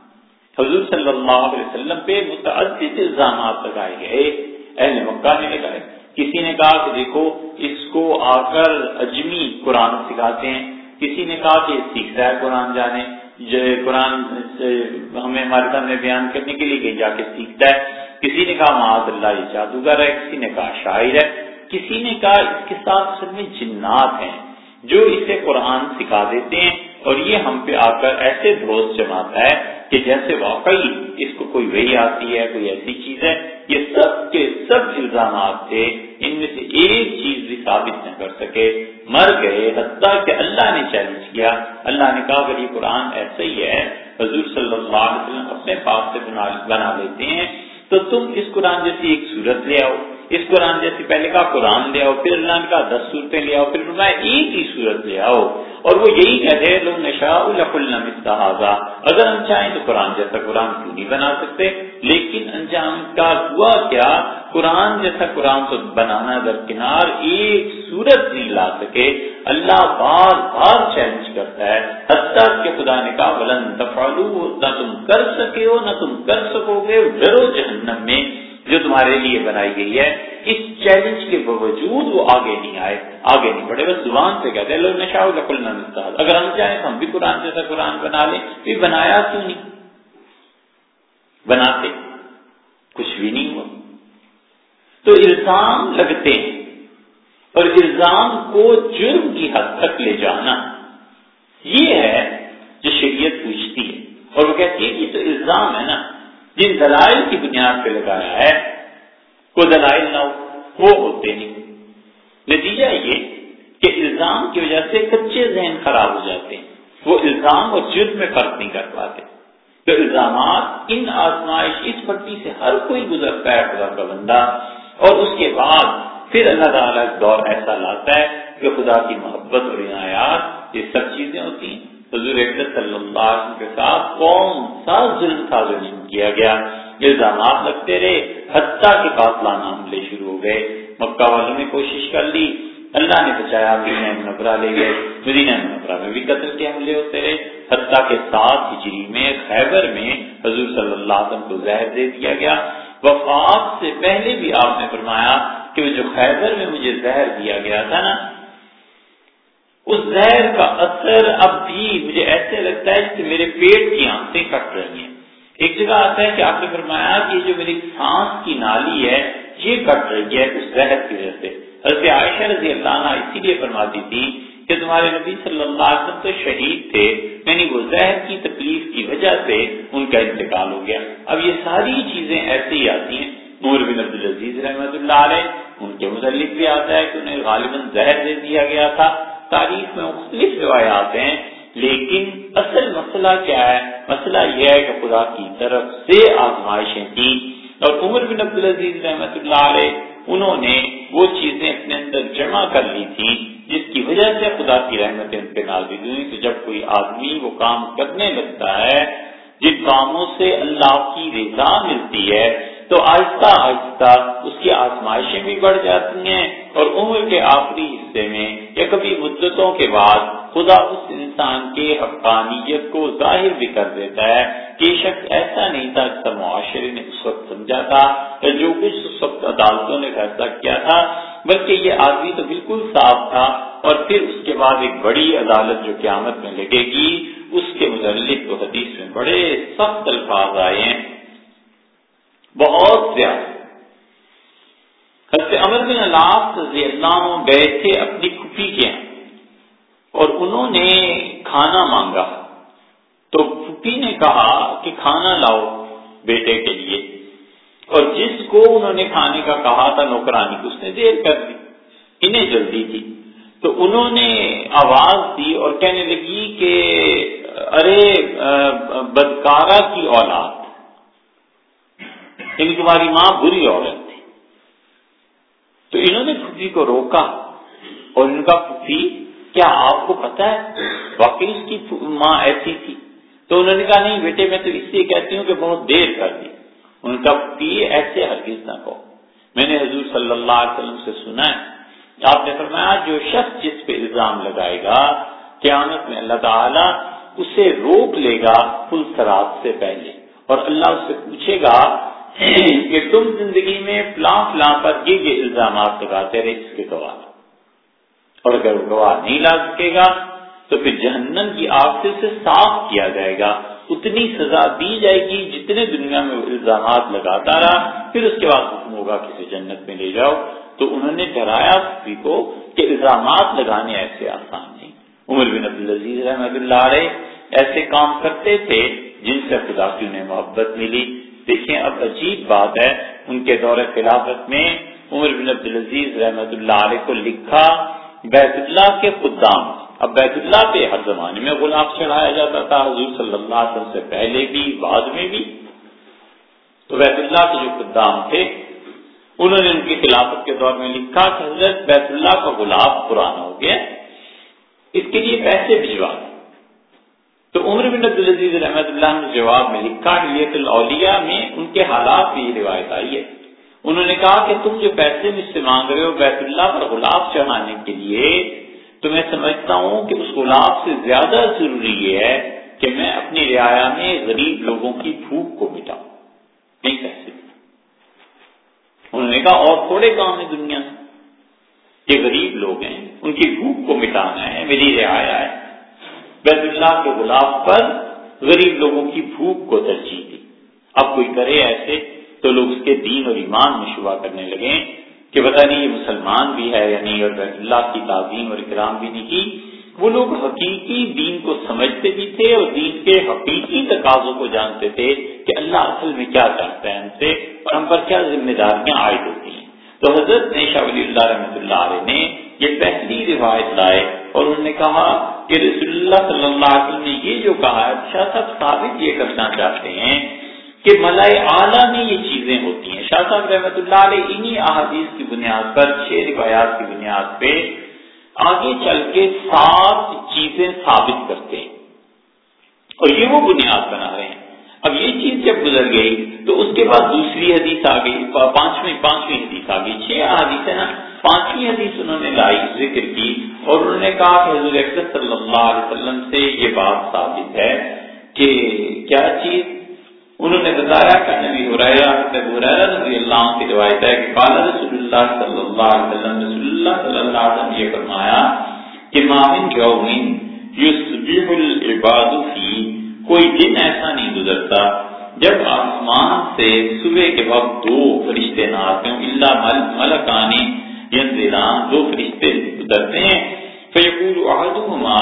حضور صلی اللہ علیہ وسلم پہ متعدد الزامات لگائے گئے۔ اہل مکہ نے لگائے کسی نے کہا کہ دیکھو، اس کو آ کر اجمی قرآن سکھاتے ہیں۔ کسی نے کہا کہ سیکھتا ہے قرآن جانے۔ جو قرآن ہمیں ہمارے سامنے بیان کرنے کے لیے جا کے سیکھتا ہے، کسی نے کہا معاذ اللہ یہ جادوگر ہے، کسی نے کہا شاعر ہے، کسی نے کہا اس کے ساتھ اصل میں جنات ہیں، جو اسے قرآن سکھا دیتے ہیں، اور یہ ہم پہ آ کر ایسے دوست جماتا ہے کہ جیسے واقعی اس کو کوئی وہی آتی ہے، کوئی ایسی چیز ہے یہ سب کے سب الزامات تھے، ان میں سے ایک چیز بھی ثابت نہ کر سکے۔ مر گئے، حتیٰ کہ اللہ نے چیلنج کیا۔ اللہ نے کہا اگر یہ قرآن ایسا ہی ہے، حضور صلی اللہ علیہ وسلم اپنے پاس سے بنا لیتے ہیں۔ تو تم اس قرآن جیسی ایک صورت لے آؤ۔ اس قرآن جیسے پہلے کہا قرآن لے آؤ، پھر اللہ نے کہا دس صورتیں لے آؤ، پھر فرمایا ایک ہی صورت لے آؤ۔ اور وہ یہی کہتے ہیں لوگ نشا الحاظہ اگر ہم چاہیں تو قرآن جیسا قرآن کیوں نہیں بنا سکتے؟ لیکن انجام کا ہوا کیا؟ قرآن جیسا قرآن تو بنانا درکنار ایک صورت نہیں لا سکے۔ اللہ بار بار چیلنج کرتا ہے۔ حتیٰ کہ خدا نے کہا بلند تفالو نہ تم کر سکے ہو، نہ تم کر سکو گے، ڈرو جہنم میں۔ جو تمہارے لیے بنائی گئی ہے، اس چیلنج کے باوجود وہ آگے نہیں آئے، آگے نہیں بڑھے، بس زبان سے کہتے لوگ نشا اگر ہم چاہیں تو ہم بھی قرآن جیسا قرآن بنا لیں۔ یہ بنایا کیوں نہیں؟ بناتے۔ کچھ بھی نہیں ہوا۔ تو الزام لگتے ہیں۔ اور الزام کو جرم کی حد تک لے جانا۔ یہ ہے جو شریعت پوچھتی ہے۔ اور وہ کہتی ہے کہ تو الزام ہے نا۔ جن دلائل کی بنیاد پہ لگایا ہے وہ دلائل نہ ہو، وہ ہوتے نہیں۔ نتیجہ یہ کہ الزام کی وجہ سے کچے ذہن خراب ہو جاتے ہیں۔ وہ الزام اور جرم میں فرق نہیں کر پاتے۔ تو الزامات ان آزمائش، اس پٹی سے ہر کوئی گزرتا ہے خدا کا بندہ۔ اور اس کے بعد پھر اللہ تعالیٰ دور ایسا لاتا ہے کہ خدا کی محبت اور عنایات، یہ سب چیزیں ہوتی ہیں۔ حضور اکرم صلی اللہ علیہ وسلم کے ساتھ کون سا ظلم تھا جو نہیں کیا گیا؟ الزامات لگتے رہے، حتیٰ کے قاتلانہ حملے شروع ہو گئے۔ مکہ والوں نے کوشش کر لی، اللہ نے بچایا، مدینہ منورہ لے گئے۔ مدینہ منورہ میں بھی قتل کے حملے ہوتے رہے۔ حتیٰ کے ساتھ ہجری میں، خیبر میں حضور صلی اللہ علیہ وسلم کو زہر دے دیا گیا۔ وفات سے پہلے بھی آپ نے فرمایا کہ جو خیبر میں مجھے زہر دیا گیا تھا نا اس زہر کا اثر اب بھی مجھے ایسے لگتا ہے کہ میرے پیٹ کی آنکھیں کٹ رہی ہیں۔ ایک جگہ آتا ہے کہ آپ نے فرمایا کہ جو میری سانس کی نالی ہے، یہ کٹ رہی ہے اس زہر کی وجہ سے۔ حضرت عائشہ رضی اللہ عنہ اسی لیے فرماتی تھی کہ تمہارے نبی صلی اللہ علیہ وسلم تو شہید تھے یعنی وہ زہر کی تکلیف کی وجہ سے ان کا انتقال ہو گیا۔ اب یہ ساری چیزیں ایسے ہی آتی ہیں۔ نور بن عبد العزیز رحمۃ اللہ علیہ، ان کے متعلق بھی آتا ہے کہ انہیں غالباً زہر دے دیا گیا تھا۔ تاریخ میں مختلف روایات ہیں، لیکن اصل مسئلہ کیا ہے؟ مسئلہ یہ ہے کہ خدا کی طرف سے آزمائشیں تھیں۔ اور عمر بن عبد العزیز رحمت اللہ علیہ، انہوں نے وہ چیزیں اپنے اندر جمع کر لی تھی جس کی وجہ سے خدا کی رحمتیں ان پہ نازل ہوئی تو جب کوئی آدمی وہ کام کرنے لگتا ہے، جن کاموں سے اللہ کی رضا ملتی ہے تو آہستہ آہستہ اس کی آزمائشیں بھی بڑھ جاتی ہیں اور عمر کے آخری حصے میں یا کبھی مدتوں کے بعد خدا اس انسان کے حقانیت کو ظاہر بھی کر دیتا ہے کہ یہ شخص ایسا نہیں تھا جیسا معاشرے نے اس وقت سمجھا تھا یا جو کچھ اس وقت عدالتوں نے فیصلہ کیا تھا، بلکہ یہ آدمی تو بالکل صاف تھا اور پھر اس کے بعد ایک بڑی عدالت جو قیامت میں لگے گی، اس کے متعلق تو حدیث میں بڑے سخت الفاظ آئے ہیں۔ بہت زیادہ۔ حضرت امر بن اللہ رضی اللہ عنہ گئے تھے اپنی کھپی کے۔ اور انہوں نے کھانا مانگا۔ تو پھوپھی نے کہا کہ کھانا لاؤ بیٹے کے لیے۔ اور جس کو انہوں نے کھانے کا کہا تھا نوکرانی اس نے دیر کر دی۔ انہیں جلدی تھی تو انہوں نے آواز دی اور کہنے لگی کہ ارے بدکارا کی اولاد۔ لیکن تمہاری ماں بری عورت تھی۔ تو انہوں نے پھوپھی کو روکا اور ان کا پھوپھی کیا آپ کو پتا ہے؟ واقعی اس کی ماں ایسی تھی۔ تو انہوں نے کہا، نہیں بیٹے، میں تو اس لیے کہتی ہوں کہ بہت دیر کر دی۔ ان کا پھوپھی ایسے ہرگز نہ کہو۔ میں نے حضور صلی اللہ علیہ وسلم سے سنا ہے۔ آپ نے فرمایا، جو شخص جس پہ الزام لگائے گا، قیامت میں اللہ تعالیٰ اسے روک لے گا پل سراب سے پہلے۔ اور اللہ اس سے پوچھے گا کہ تم زندگی میں فلاں فلاں پر یہ یہ الزامات لگاتے رہے اس کے گواہ اور اگر وہ گواہ نہیں لا سکے گا، تو پھر جہنم کی آگ سے اسے صاف کیا جائے گا۔ اتنی سزا دی جائے گی جتنے دنیا میں وہ الزامات لگاتا رہا، پھر اس کے بعد حکم ہوگا کسی جنت میں لے جاؤ۔ تو انہوں نے ڈرایا صفی کو کہ الزامات لگانے ایسے آسان نہیں۔ عمر بن عبدالعزیز رحمت اللہ علیہ ایسے کام کرتے تھے جن سے خدا کی انہیں محبت ملی۔ دیکھیں، اب عجیب بات ہے، ان کے دور خلافت میں عمر بن عبدالعزیز رحمت اللہ علیہ کو لکھا، بیت اللہ کے خدام۔ اب بیت اللہ پہ ہر زمانے میں غلام چڑھایا جاتا تھا، حضور صلی اللہ علیہ وسلم سے پہلے بھی، بعد میں بھی۔ تو بیت اللہ کے جو خدام تھے، انہوں نے ان کی خلافت کے دور میں لکھا کہ حضرت بیت اللہ کا گلاب پرانا ہو گیا، اس کے لیے پیسے بھجوا۔ تو عمر بن عبدالعزیز رحمت اللہ نے جواب میں لکھا حلیت الاولیاء میں ان کے حالات بھی یہ روایت آئی ہے۔ انہوں نے کہا کہ تم جو پیسے مجھ سے مانگ رہے ہو بیت اللہ پر گلاب چڑھانے کے لیے، تو میں سمجھتا ہوں کہ اس گلاب سے زیادہ ضروری یہ ہے کہ میں اپنی رعایا میں غریب لوگوں کی بھوک کو مٹاؤں۔ نہیں پیسے انہوں نے کہا اور تھوڑے کام ہے دنیا۔ میں یہ غریب لوگ ہیں، ان کی بھوک کو مٹانا ہے، میری رعایا ہے۔ بیت اللہ کے گلاب پر غریب لوگوں کی بھوک کو ترجیح دی۔ اب کوئی کرے ایسے تو لوگ اس کے دین اور ایمان میں شبہ کرنے لگے کہ پتا نہیں یہ مسلمان بھی ہے یا نہیں اور بیت اللہ کی تعظیم اور اکرام بھی نہیں۔ کی وہ لوگ حقیقی دین کو سمجھتے بھی تھے اور دین کے حقیقی تقاضوں کو جانتے تھے کہ اللہ اصل میں کیا چاہتا ہے ہم سے اور ہم پر کیا ذمہ داریاں عائد ہوتی ہیں۔ تو حضرت نے شاہ ولی اللہ رحمۃ اللہ علیہ نے یہ پہلی روایت لائے۔ اور انہوں نے کہا کہ رسول اللہ صلی اللہ علیہ وسلم نے یہ جو کہا شاہ صاحب ثابت یہ کرنا چاہتے ہیں کہ ملائے اعلیٰ میں یہ چیزیں ہوتی ہیں۔ شاہ صاحب رحمۃ اللہ علیہ انہی احادیث کی بنیاد پر، چھ روایات کی بنیاد پہ آگے چل کے سات چیزیں ثابت کرتے ہیں۔ اور یہ وہ بنیاد بنا رہے ہیں۔ اب یہ چیز جب گزر گئی تو اس کے بعد دوسری حدیث آ گئی، پانچویں پانچویں حدیث آ گئی۔ چھ حدیث ہے نا پانچویں حدیث انہوں نے لائی ذکر کی اور انہوں نے کہا کہ حضور صلی اللہ علیہ وسلم سے یہ بات ثابت ہے کہ کیا چیز؟ انہوں نے بتایا کہ نبی حریرہ رضی اللہ عنہ کی روایت ہے کہ قال رسول اللہ صلی اللہ علیہ وسلم، رسول اللہ صلی اللہ علیہ وسلم یہ فرمایا کہ مامن یومن یسبح العباد فی، کوئی دن ایسا نہیں گزرتا جب آسمان سے صبح کے وقت دو فرشتے نہ آتے ہوں اللہ ملکانی ینزلان دو فرشتے گزرتے ہیں۔ فیقول احدهما،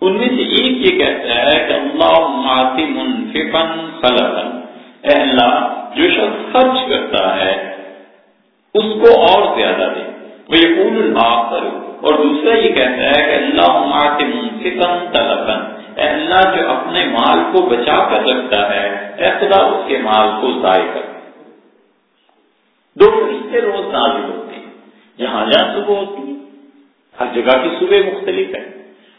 ان میں سے ایک یہ کہتا ہے کہ اللہ منفقن خلقن اے اللہ، جو شخص خرچ کرتا ہے، اس کو اور زیادہ دے۔ وہ یقول اور دوسرا یہ کہتا ہے کہ اللہ منفقن طلقن اے اللہ، جو اپنے مال کو بچا کر رکھتا ہے، اے خدا، اس کے مال کو ضائع کر۔ دو فرشتے روز نازل ہوتے جہاں جہاں صبح ہوتی ہے ہر جگہ کی صبح مختلف ہے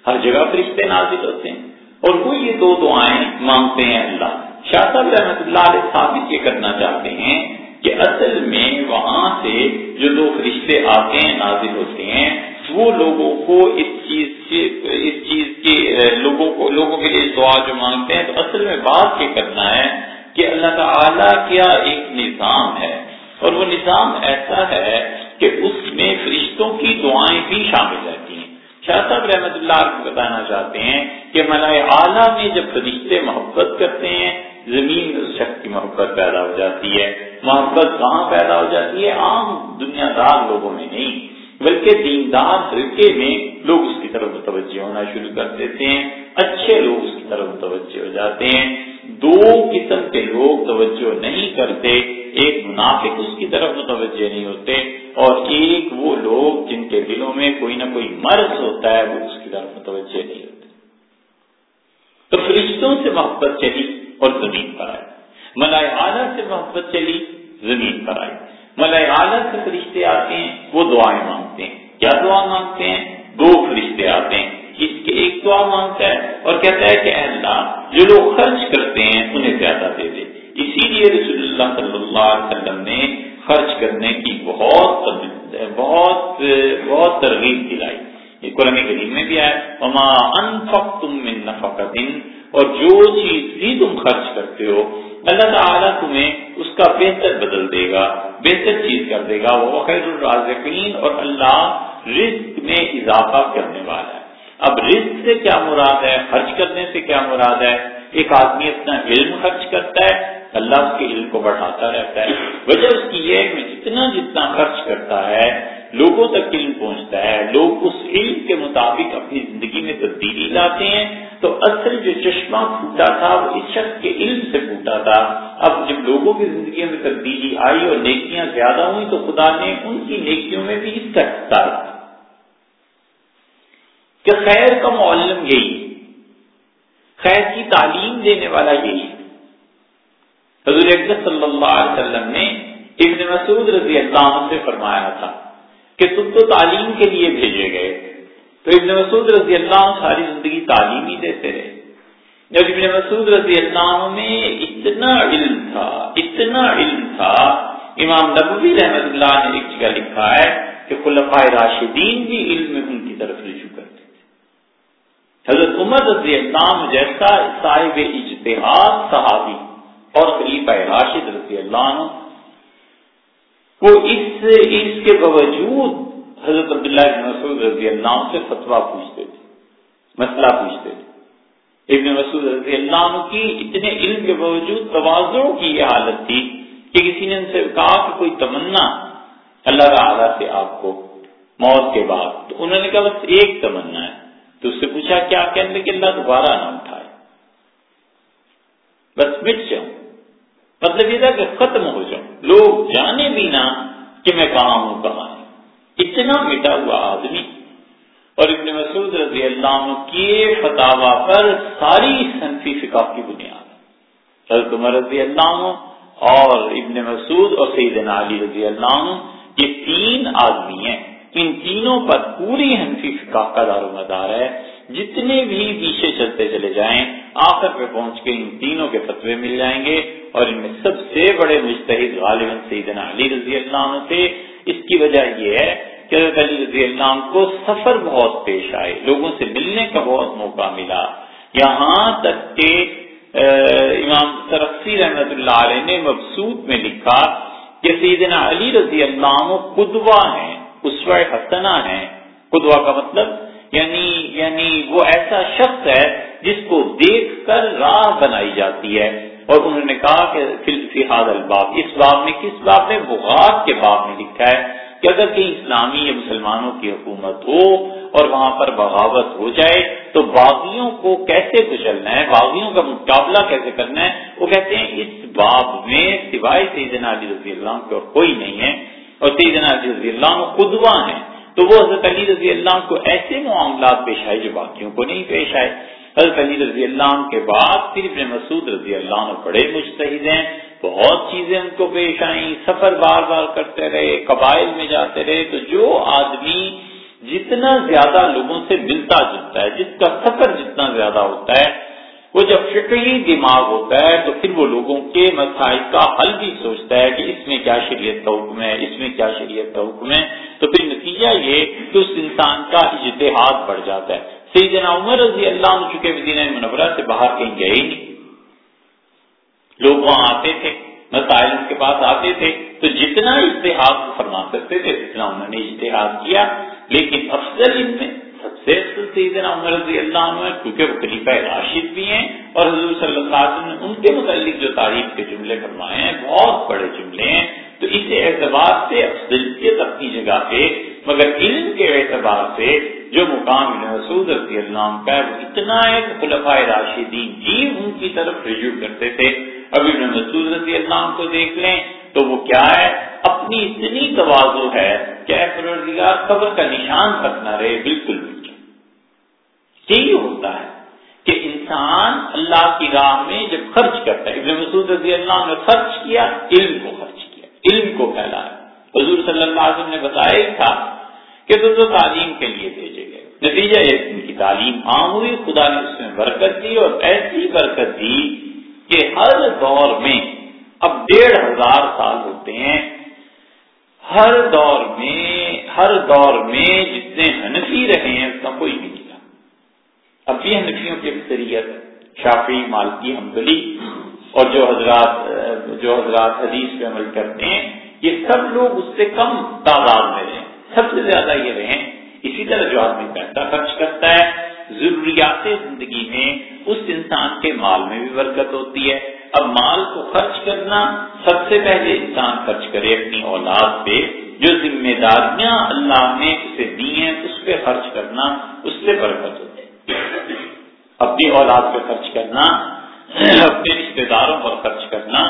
ہر جگہ فرشتے نازل ہوتے ہیں۔ اور وہ یہ دو دعائیں مانگتے ہیں اللہ۔ شاہ صاحب رحمت اللہ علیہ ثابت یہ کرنا چاہتے ہیں کہ اصل میں وہاں سے جو دو فرشتے آتے ہیں، نازل ہوتے ہیں، وہ لوگوں کو اس چیز سے، اس چیز کے، لوگوں کو، لوگوں کے لیے دعا جو مانگتے ہیں، تو اصل میں بات یہ کرنا ہے کہ اللہ تعالیٰ کیا ایک نظام ہے۔ اور وہ نظام ایسا ہے کہ اس میں فرشتوں کی دعائیں بھی شامل رہتی ہیں۔ شاہ صاحب رحمت اللہ کو بتانا چاہتے ہیں کہ ملائے اعلیٰ میں جب فرشتے محبت کرتے ہیں، زمین شخص کی محبت پیدا ہو جاتی ہے۔ محبت کہاں پیدا ہو جاتی ہے؟ عام دنیا دار لوگوں میں نہیں، بلکہ دیندار حلقے میں لوگ اس کی طرف متوجہ ہونا شروع کر دیتے ہیں۔ اچھے لوگ اس کی طرف متوجہ ہو جاتے ہیں۔ دو قسم کے لوگ توجہ نہیں کرتے، ایک منافق اس کی طرف متوجہ نہیں ہوتے اور ایک وہ لوگ جن کے دلوں میں کوئی نہ کوئی مرض ہوتا ہے، وہ اس کی طرف متوجہ نہیں ہوتے۔ تو فرشتوں سے محبت چلی اور زمین پر آئی ملائے اعلیٰ سے محبت چلی، زمین پر آئی ملائے اعلیٰ سے فرشتے آتے ہیں، وہ دعائیں مانگتے ہیں۔ کیا دعا مانگتے ہیں؟ دو فرشتے آتے ہیں۔ اس کے ایک دعا مانگتا ہے اور کہتا ہے کہ اے اللہ، جو لوگ خرچ کرتے ہیں انہیں زیادہ دے دے۔ اسی لیے رسول اللہ صلی اللہ علیہ وسلم نے خرچ کرنے کی بہت بہت بہت ترغیب دلائی۔ یہ قرآن کریم میں بھی آئے وما انفقتم من نفقت اور جو چیز بھی تم خرچ کرتے ہو، اللہ تعالیٰ تمہیں اس کا بہتر بدل دے گا، بہتر چیز کر دے گا۔ وہ خیر الرازقین اور اللہ رزق میں اضافہ کرنے والا ہے۔ اب رزق سے کیا مراد ہے؟ خرچ کرنے سے کیا مراد ہے؟ ایک آدمی اپنا علم خرچ کرتا ہے، اللہ اس کے علم کو بڑھاتا رہتا ہے۔ وجہ اس کی یہ کہ جتنا جتنا خرچ کرتا ہے، لوگوں تک علم پہنچتا ہے۔ لوگ اس علم کے مطابق اپنی زندگی میں تبدیلی لاتے ہیں۔ تو اصل جو چشمہ پھوٹا تھا، وہ اس شخص کے علم سے پھوٹا تھا۔ اب جب لوگوں کی زندگی میں تبدیلی آئی اور نیکیاں زیادہ ہوئی تو خدا نے ان کی نیکیوں میں بھی اس کا حصہ رکھا۔ کہ خیر کا معلم یہی خیر کی تعلیم دینے والا یہی حضور صلی اللہ علیہ وسلم نے ابن مسعود رضی اللہ عنہ سے فرمایا تھا کہ تم تو تعلیم کے لیے بھیجے گئے۔ تو ابن مسعود رضی اللہ عنہ ساری زندگی تعلیم ہی دیتے رہے۔ جب ابن مسعود رضی اللہ عنہ میں اتنا علم تھا، اتنا علم تھا، امام نبوی رحمت اللہ نے ایک جگہ لکھا ہے کہ خلفۂ راشدین بھی علم ان کی طرف رجوع کرتے تھے حضرت عمر رضی اللہ جیسا صاحب اجتہاد صحابی اور خلیفہ راشد رضی اللہ عنہ، وہ اس اس کے باوجود حضرت عبداللہ ابن مسعود رضی اللہ عنہ سے فتوا پوچھتے تھے، مسئلہ پوچھتے تھے۔ ابن مسعود رضی اللہ عنہ کی اتنے علم کے باوجود توازوں کی یہ حالت تھی کہ کسی نے ان سے کہا کہ کوئی تمنا اللہ تعالیٰ سے آپ کو موت کے بعد۔ تو انہوں نے کہا بس ایک تمنا ہے۔ تو اس سے پوچھا کیا کہنے کہ اللہ دوبارہ نہ اٹھائے۔ بس مٹ جاؤں۔ مطلب یہ تھا کہ ختم ہو جاؤں۔ لوگ جانے بھی نہ کہ میں کہاں ہوں، کہاں اتنا مٹا ہوا آدمی۔ اور ابن مسعود رضی اللہ عنہ کے فتح پر ساری صنفی فقہ کی بنیاد۔ حضرت عمر رضی اللہ عنہ اور ابن مسعود اور سیدنا علی رضی اللہ عنہ، یہ تین آدمی ہیں۔ ان تینوں پر پوری حنفی فقہ کا دار و مدار ہے۔ جتنے بھی پیچھے چلتے چلے جائیں، آخر پہ پہنچ کے ان تینوں کے فتوے مل جائیں گے۔ اور ان میں سب سے بڑے مستحد غالباً سیدنا علی رضی اللہ عنہ تھے۔ اس کی وجہ یہ ہے کہ حضرت علی رضی اللہ عنہ کو سفر بہت پیش آئے۔ لوگوں سے ملنے کا بہت موقع ملا۔ یہاں تک کہ امام سرفی رحمت اللہ علیہ نے مبسوط میں لکھا کہ سیدنا علی رضی اللہ عنہ قدوہ ہیں۔ اسوہ حسنہ ہیں. قدوہ کا مطلب یعنی یعنی وہ ایسا شخص ہے جس کو دیکھ کر راہ بنائی جاتی ہے. اور انہوں نے کہا کہ فیحاد الباب، اس باب میں، کس باب میں؟ بغات کے باب میں لکھا ہے کہ اگر کہیں اسلامی یا مسلمانوں کی حکومت ہو اور وہاں پر بغاوت ہو جائے، تو باغیوں کو کیسے کچلنا ہے؟ باغیوں کا مقابلہ کیسے کرنا ہے؟ وہ کہتے ہیں اس باب میں سوائے سیدنا علی رضی اللہ کو کوئی نہیں ہے. اور سیدنا علی رضی اللہ خدوا ہیں۔ تو وہ حضرت علی رضی اللہ کو ایسے معاملات پیش آئے جو باقیوں کو نہیں پیش آئے۔ حضرت علی رضی اللہ عنہ کے بعد پھر ابن مسعود رضی اللہ عنہ بڑے مشتحد ہیں۔ بہت چیزیں ان کو پیش آئیں۔ سفر بار بار کرتے رہے، قبائل میں جاتے رہے۔ تو جو آدمی جتنا زیادہ لوگوں سے ملتا جلتا ہے، جس کا سفر جتنا زیادہ ہوتا ہے وہ جب فکری دماغ ہوتا ہے تو پھر وہ لوگوں کے مسائل کا حل بھی سوچتا ہے کہ اس میں کیا شریعت کا حکم ہے، اس میں کیا شریعت کا حکم ہے۔ تو پھر نتیجہ یہ کہ اس انسان کا اجتہاد بڑھ جاتا ہے۔ سیدنا عمر رضی اللہ عنہ چکے مدینہ منورہ سے باہر کہیں گئے ہی نہیں۔ لوگ وہاں آتے تھے، مسائل ان کے پاس آتے تھے۔ تو جتنا اشتہاد فرما سکتے تھے، اتنا انہوں نے اشتہاد کیا۔ لیکن افضل ان میں سیدنا عمر رضی اللہ عنہ کیونکہ وہ خلیفہ راشد بھی ہیں اور حضور صلی اللہ علیہ وسلم نے ان کے متعلق جو تعریف کے جملے فرمائے ہیں، بہت بڑے جملے ہیں۔ تو اس اعتبار سے افضلیت اپنی جگہ پہ، مگر علم کے اعتبار سے جو مقام مسعود رضی اللہ عنہ کا وہ اتنا ہے کہ خلفۂ راشدین ہی ان کی طرف رجوع کرتے تھے۔ ابھی مسعود رضی اللہ عنہ کو دیکھ لیں تو وہ کیا ہے؟ اپنی اتنی توازو ہے کہ پروردگار، قبر کا نشان تک نہ رہے، بالکل بھی۔ یہی ہوتا ہے کہ انسان اللہ کی راہ میں جب خرچ کرتا ہے ابن مسعود رضی اللہ عنہ نے خرچ کیا علم کو خرچ کیا علم کو پھیلایا۔ حضور صلی اللہ علیہ وسلم نے بتایا تھا کہ تو, تو تعلیم کے لیے بھیجے گئے۔ نتیجہ یہ ان کی تعلیم عام ہوئی خدا نے اس میں برکت دی اور ایسی برکت دی کہ ہر دور میں اب ڈیڑھ ہزار سال ہوتے ہیں۔ ہر دور میں ہر دور میں جتنے حنفی رہے ہیں اس کا کوئی نہیں۔ اب بھی حنفیوں کی اکثریت شافی مالکی حمدلی اور جو حضرات جو حضرات حدیث پہ عمل کرتے ہیں، یہ سب لوگ اس سے کم تعداد میں رہے سب سے زیادہ یہ رہے اسی طرح جو آدمی پیسہ خرچ کرتا ہے، ضروریات زندگی میں اس انسان کے مال میں بھی برکت ہوتی ہے۔ اب مال کو خرچ کرنا سب سے پہلے انسان خرچ کرے اپنی اولاد پہ۔ جو ذمہ داریاں اللہ نے اسے دی ہیں، اس پہ خرچ کرنا اس سے برکت ہوتی ہے۔ اپنی اولاد پہ خرچ کرنا، اپنے رشتے داروں پر خرچ کرنا،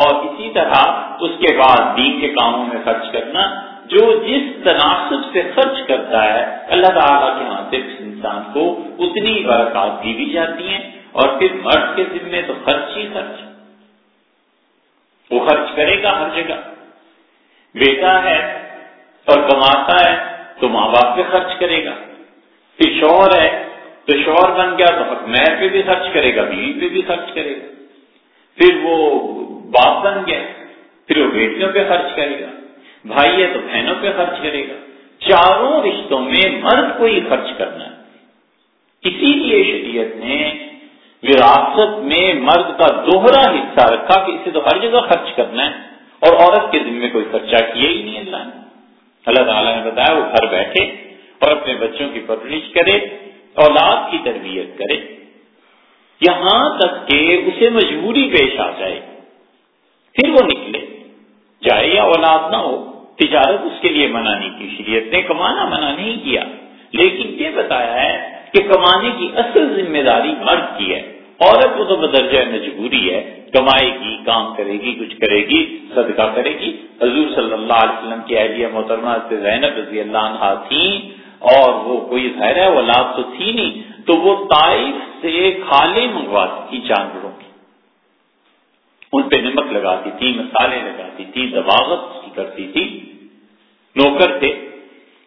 اور اسی طرح اس کے بعد دین کے کاموں میں خرچ کرنا، جو جس تناسب سے خرچ کرتا ہے، اللہ تعالیٰ کے ہاں سے انسان کو اتنی برکات دی بھی جاتی ہیں، اور پھر مرد کے ذمے تو خرچ ہی خرچ وہ خرچ کرے گا ہر جگہ۔ بیٹا ہے اور کماتا ہے تو ماں باپ پہ خرچ کرے گا۔ پھر شوہر ہے تو شوہر بن گیا تو مہر پہ بھی خرچ کرے گا، بیوی پہ بھی خرچ کرے گا۔ پھر وہ باپ بن گیا، پھر وہ بیٹیوں پہ خرچ کرے گا بھائی ہے تو بہنوں پہ خرچ کرے گا۔ چاروں رشتوں میں مرد کو ہی خرچ کرنا ہے اسی لیے شریعت نے وراثت میں مرد کا دوہرا حصہ رکھا کہ اسے تو ہر جگہ خرچ کرنا ہے اور عورت کے ذمے کوئی خرچہ کیا ہی نہیں اللہ نے۔ اللہ تعالیٰ نے بتایا وہ گھر بیٹھے اور اپنے بچوں کی پرورش کرے۔ اولاد کی تربیت کرے، یہاں تک کہ اسے مجبوری پیش آ جائے، پھر وہ نکلے۔ جائے یا اولاد نہ ہو، تجارت اس کے لیے منع نہیں کی شریعت نے کمانا منع نہیں کیا۔ لیکن یہ بتایا ہے کہ کمانے کی اصل ذمہ داری مرد کی ہے۔ عورت کو تو بدرجہ مجبوری ہے، کمائے گی، کام کرے گی، کچھ کرے گی، صدقہ کرے گی۔ حضور صلی اللہ علیہ وسلم کی اہلیہ محترمہ زینب رضی اللہ عنہ تھیں۔ اور وہ کوئی ظاہر ہے وہ لاب تو تھی نہیں، تو وہ طائف سے کھالے منگواتی تھی جانوروں کی۔ ان پہ نمک لگاتی تھی، مسالے لگاتی تھی دباغت کرتی تھی۔ نوکر تھے،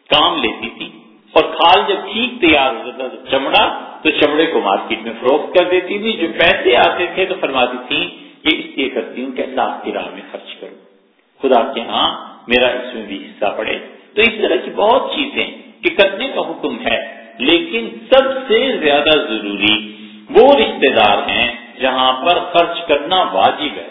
کام لیتی تھی۔ اور کھال جب ٹھیک تیار ہو جاتا چمڑا، تو چمڑے کو مارکیٹ میں فروخت کر دیتی تھی۔ جو پیسے آتے تھے تو فرماتی تھی، یہ اس لیے کرتی ہوں کہ اللہ کی راہ میں خرچ کروں۔ خدا کے ہاں میرا اس میں بھی حصہ پڑے۔ تو اس طرح کی بہت چیزیں کہ کرنے کا حکم ہے، لیکن سب سے زیادہ ضروری وہ رشتے دار ہیں جہاں پر خرچ کرنا واجب ہے۔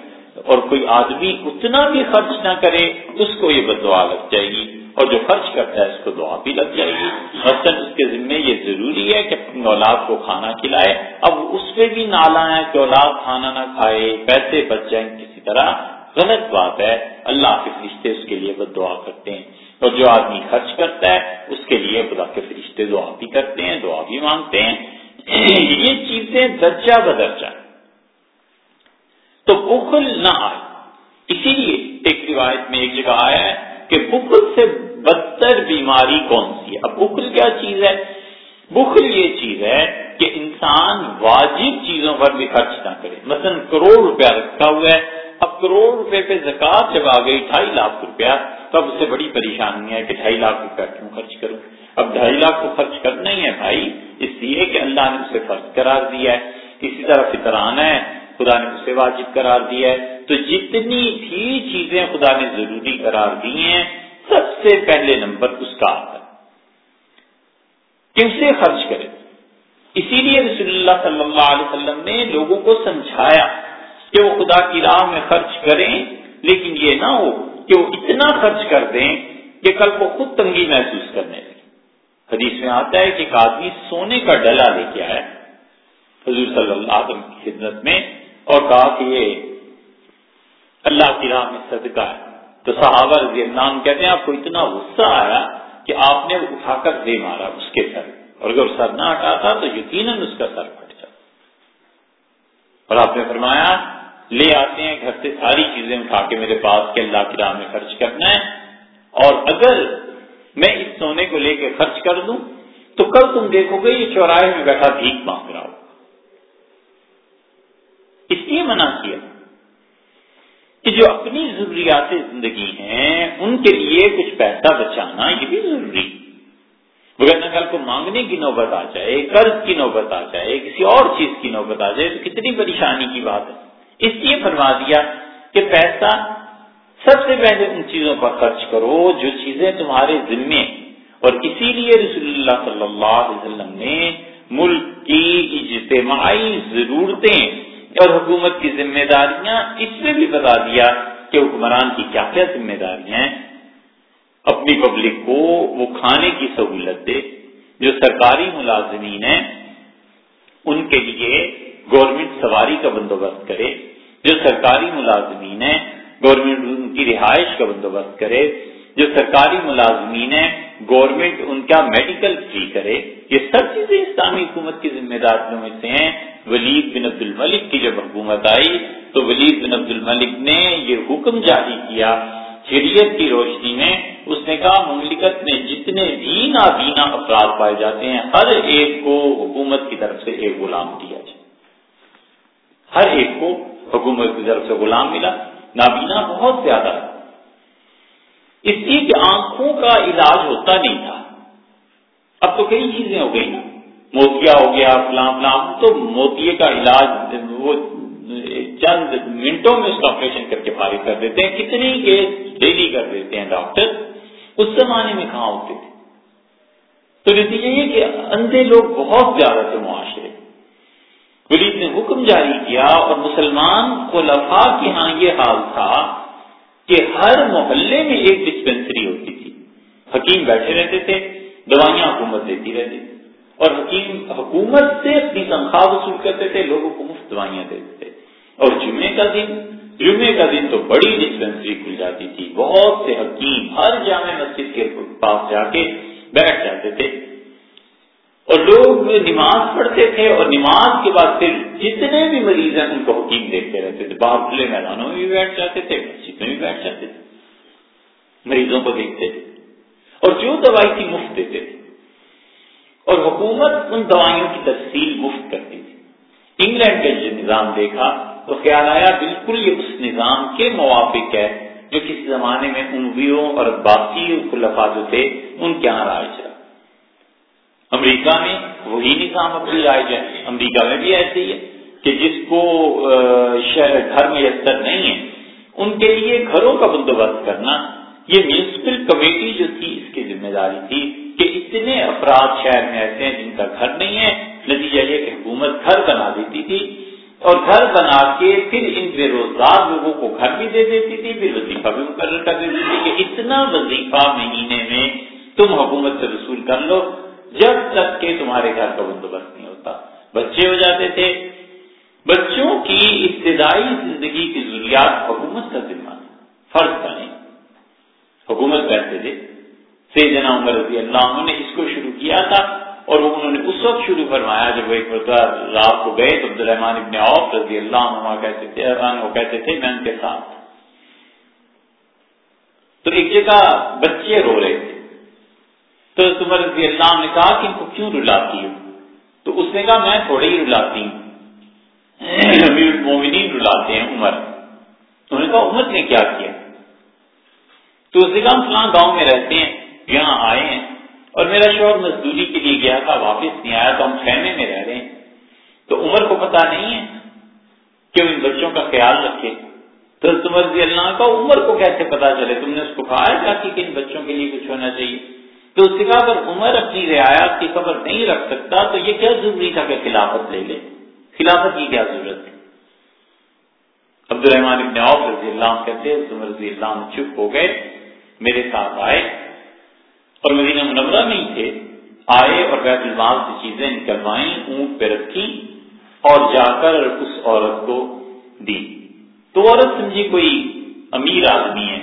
اور کوئی آدمی اتنا بھی خرچ نہ کرے، اس کو یہ بدعا لگ جائے گی۔ اور جو خرچ کرتا ہے، اس کو دعا بھی لگ جائے گی۔ مثلاً اس کے ذمے یہ ضروری ہے کہ اپنی اولاد کو کھانا کھلائے۔ اب اس پہ بھی نالا ہے کہ اولاد کھانا نہ کھائے، پیسے بچ جائیں، کسی طرح۔ غلط بات ہے۔ اللہ کے فرشتے اس کے لیے بد دعا کرتے ہیں۔ اور جو آدمی خرچ کرتا ہے، اس کے لیے خدا کے فرشتے دعا بھی کرتے ہیں، دعا بھی مانگتے ہیں۔ یہ چیزیں درجہ بدرجہ تو بخل نہ آئے۔ اسی لیے ایک روایت میں ایک جگہ آیا ہے کہ بخل سے بدتر بیماری کون سی ہے؟ اب بخل کیا چیز ہے؟ بخل یہ چیز ہے کہ انسان واجب چیزوں پر بھی خرچ نہ کرے۔ مثلا کروڑ روپیہ رکھا ہوا ہے اب کروڑ روپے پہ زکات جب آ گئی ڈھائی لاکھ روپیہ تو تب اسے بڑی پریشانی ہے کہ ڈھائی لاکھ روپیہ کیوں خرچ کروں؟ اب ڈھائی لاکھ کو خرچ کرنا ہی ہے بھائی، اس لیے کہ اللہ نے اسے فرض قرار دیا ہے۔ اسی طرح فطرانہ ہے خدا نے اسے واجب قرار دیا ہے۔ تو جتنی بھی چیزیں خدا نے ضروری قرار دی ہیں، سب سے پہلے نمبر اس کا آتا ہے۔ کہ اسے خرچ کرے؟ اسی لیے رسول اللہ صلی اللہ علیہ وسلم نے لوگوں کو سمجھایا کہ وہ خدا کی راہ میں خرچ کریں، لیکن یہ نہ ہو کہ وہ اتنا خرچ کر دیں کہ کل کو خود تنگی محسوس کرنے لگے۔ حدیث میں آتا ہے کہ ایک آدمی سونے کا ڈلا لے کے آیا۔ حضور صلی اللہ علیہ وسلم کی خدمت میں اور کہا کہ یہ اللہ کی راہ میں صدقہ ہے۔ تو صحابہ رضی اللہ عنہ کہتے ہیں، آپ کو اتنا غصہ آیا کہ آپ نے اٹھا کر دے مارا اس کے سر۔ اور اگر سر نہ ہٹاتا تو یقیناً اس کا سر پھٹ جاتا۔ اور آپ نے فرمایا لے آتے ہیں، گھر سے ساری چیزیں اٹھا کے میرے پاس کہ اللہ کی راہ میں خرچ کرنا ہے۔ اور اگر میں اس سونے کو لے کے خرچ کر دوں، تو کل تم دیکھو گے یہ چوراہے میں بیٹھا بھیک مانگ رہا ہو اس لیے منع کیا کہ جو اپنی ضروریات زندگی ہیں، ان کے لیے کچھ پیسہ بچانا یہ بھی ضروری۔ اگر نقل کو مانگنے کی نوبت آ جائے، قرض کی نوبت آ جائے، کسی اور چیز کی نوبت آ جائے، تو کتنی پریشانی کی بات ہے۔ اس لیے فرما دیا کہ پیسہ سب سے پہلے ان چیزوں پر خرچ کرو جو چیزیں تمہارے ذمے اور اسی لیے رسول اللہ صلی اللہ علیہ وسلم نے ملک کی اجتماعی ضرورتیں اور حکومت کی ذمہ داریاں اس میں بھی بتا دیا کہ حکمران کی کیا کیا ذمہ داریاں ہیں۔ اپنی پبلک کو وہ کھانے کی سہولت دے جو سرکاری ملازمین ہیں۔ ان کے لیے گورنمنٹ سواری کا بندوبست کرے، جو سرکاری ملازمین ہیں گورنمنٹ ان کی رہائش کا بندوبست کرے، جو سرکاری ملازمین ہیں گورنمنٹ ان کا میڈیکل فری کرے، یہ سب چیزیں اسلامی حکومت کی ذمہ داریوں میں سے ہیں۔ ولید بن عبد الملک کی جب حکومت آئی، تو ولید بن عبد الملک نے یہ حکم جاری کیا، شریعت کی روشنی میں اس نے کہا، مملکت میں جتنے بھی نابینا افراد پائے جاتے ہیں، ہر ایک کو حکومت کی طرف سے ایک غلام دیا جائے۔ ہر ایک کو حکومت کی طرف سے غلام ملا، نابینا بہت زیادہ۔ ہے اس لیے کہ آنکھوں کا علاج ہوتا نہیں تھا۔ اب تو کئی چیزیں ہو گئی موتیا ہو گیا، فلاں فلاں، تو موتیے کا علاج وہ چند منٹوں میں اس کا آپریشن کر کے فارغ کر دیتے ہیں۔ کتنی کیس ڈیلی کر دیتے ہیں ڈاکٹر اس زمانے میں کہاں ہوتے تھے؟ تو نتیجہ یہ کہ اندھے لوگ بہت زیادہ تھے معاشرے ولید نے حکم جاری کیا اور مسلمان خلفاء کے ہاں یہ حال تھا کہ ہر محلے میں ایک ڈسپینسری ہوتی تھی۔ حکیم بیٹھے رہتے تھے، دوائیاں حکومت دیتی رہتی تھی اور حکیم، حکومت سے اپنی تنخواہ وصول کرتے تھے، لوگوں کو مفت دوائیاں دیتے تھے۔ اور جمعے کا دن، جمعے کا دن تو بڑی ڈسپینسری کھل جاتی تھی۔ بہت سے حکیم ہر جامع مسجد کے پاس جا کے بیٹھ جاتے تھے۔ اور لوگ نماز پڑھتے تھے اور نماز کے بعد پھر جتنے بھی مریض ہیں ان کو حکیم دیکھتے رہتے تھے۔ باہر کھلے میدانوں میں بھی بیٹھ جاتے تھے، مسجد میں بھی بیٹھ جاتے تھے۔ مریضوں کو دیکھتے تھے۔ اور جو دوائی تھی مفت دیتے تھے۔ اور حکومت ان دوائیوں کی تفصیل مفت کرتی تھی۔ انگلینڈ کا جو نظام دیکھا تو خیال آیا بالکل یہ اس نظام کے موافق ہے جو کسی زمانے میں انویوں اور باقی خلفا جو تھے ان کے یہاں رائج رہا امریکہ میں وہی نظام اپنی رائے ہے۔ امریکہ میں بھی ایسے ہی ہے کہ جس کو شہر، گھر میں نہیں ہے۔ ان کے لیے گھروں کا بندوبست کرنا، یہ میونسپل کمیٹی جو تھی، اس کی ذمہ داری تھی کہ اتنے افراد شہر میں ایسے ہیں جن کا گھر نہیں ہے۔ نتیجہ یہ کہ حکومت گھر بنا دیتی تھی اور گھر بنا کے پھر ان بے روزگار لوگوں کو گھر بھی دے دیتی تھی، پھر وظیفہ بھی مقرر کر دیتی تھی کہ اتنا وظیفہ مہینے میں تم حکومت سے وصول کر لو۔ جب تک کہ تمہارے گھر کا بندوبست نہیں ہوتا۔ بچے ہو جاتے تھے۔ بچوں کی ابتدائی زندگی کی ضروریات حکومت کا ذمہ فرض کا نہیں حکومت کرتے تھے۔ سی جنا عمر رضی اللہ عنہ نے اس کو شروع کیا تھا اور وہ انہوں نے اس وقت شروع فرمایا جب وہ ایک مرتبہ رات کو گئے تو عبد الرحمان ابن عوف رضی اللہ عنہ کہتے تھے وہ کہتے تھے، میں ان کے ساتھ تو ایک جگہ بچے رو رہے تھے۔ تو عمر رضی اللہ نے کہا کہ ان کو کیوں رلاتی ہوں تو اس نے کہا، میں تھوڑے ہی رلاتی ہوں. مومنین رلاتے ہیں، عمر۔ انہوں نے کہا عمر نے کیا کیا؟ تو اس نے کہا، ہم فلاں گاؤں میں رہتے ہیں، یہاں آئے ہیں۔ اور میرا شوہر مزدوری کے لیے گیا تھا، واپس نہیں آیا تو ہم خیمے میں رہ رہے ہیں۔ تو عمر کو پتا نہیں ہے کہ ان بچوں کا خیال رکھے۔ تو عمر رضی اللہ کا عمر کو کیسے پتا چلے؟ تم نے اس کو کہا ہے کہ ان بچوں کے لیے کچھ ہونا چاہیے۔ تو اس نے کہا، اگر عمر اپنی رعایات کی خبر نہیں رکھ سکتا تو یہ کیا ضروری تھا کہ خلافت لے لے؟ خلافت کی کیا ضرورت تھی عبد الرحمان ابن عوف رضی اللہ عنہ کہتے عمر رضی اللہ عنہ چپ ہو گئے، میرے ساتھ آئے اور مدینہ منورہ میں ہی تھے۔ آئے اور بیت المال سے چیزیں نکلوائیں، اونٹ پہ رکھی اور جا کر اس عورت کو دی۔ تو عورت سمجھی، کوئی امیر آدمی ہے،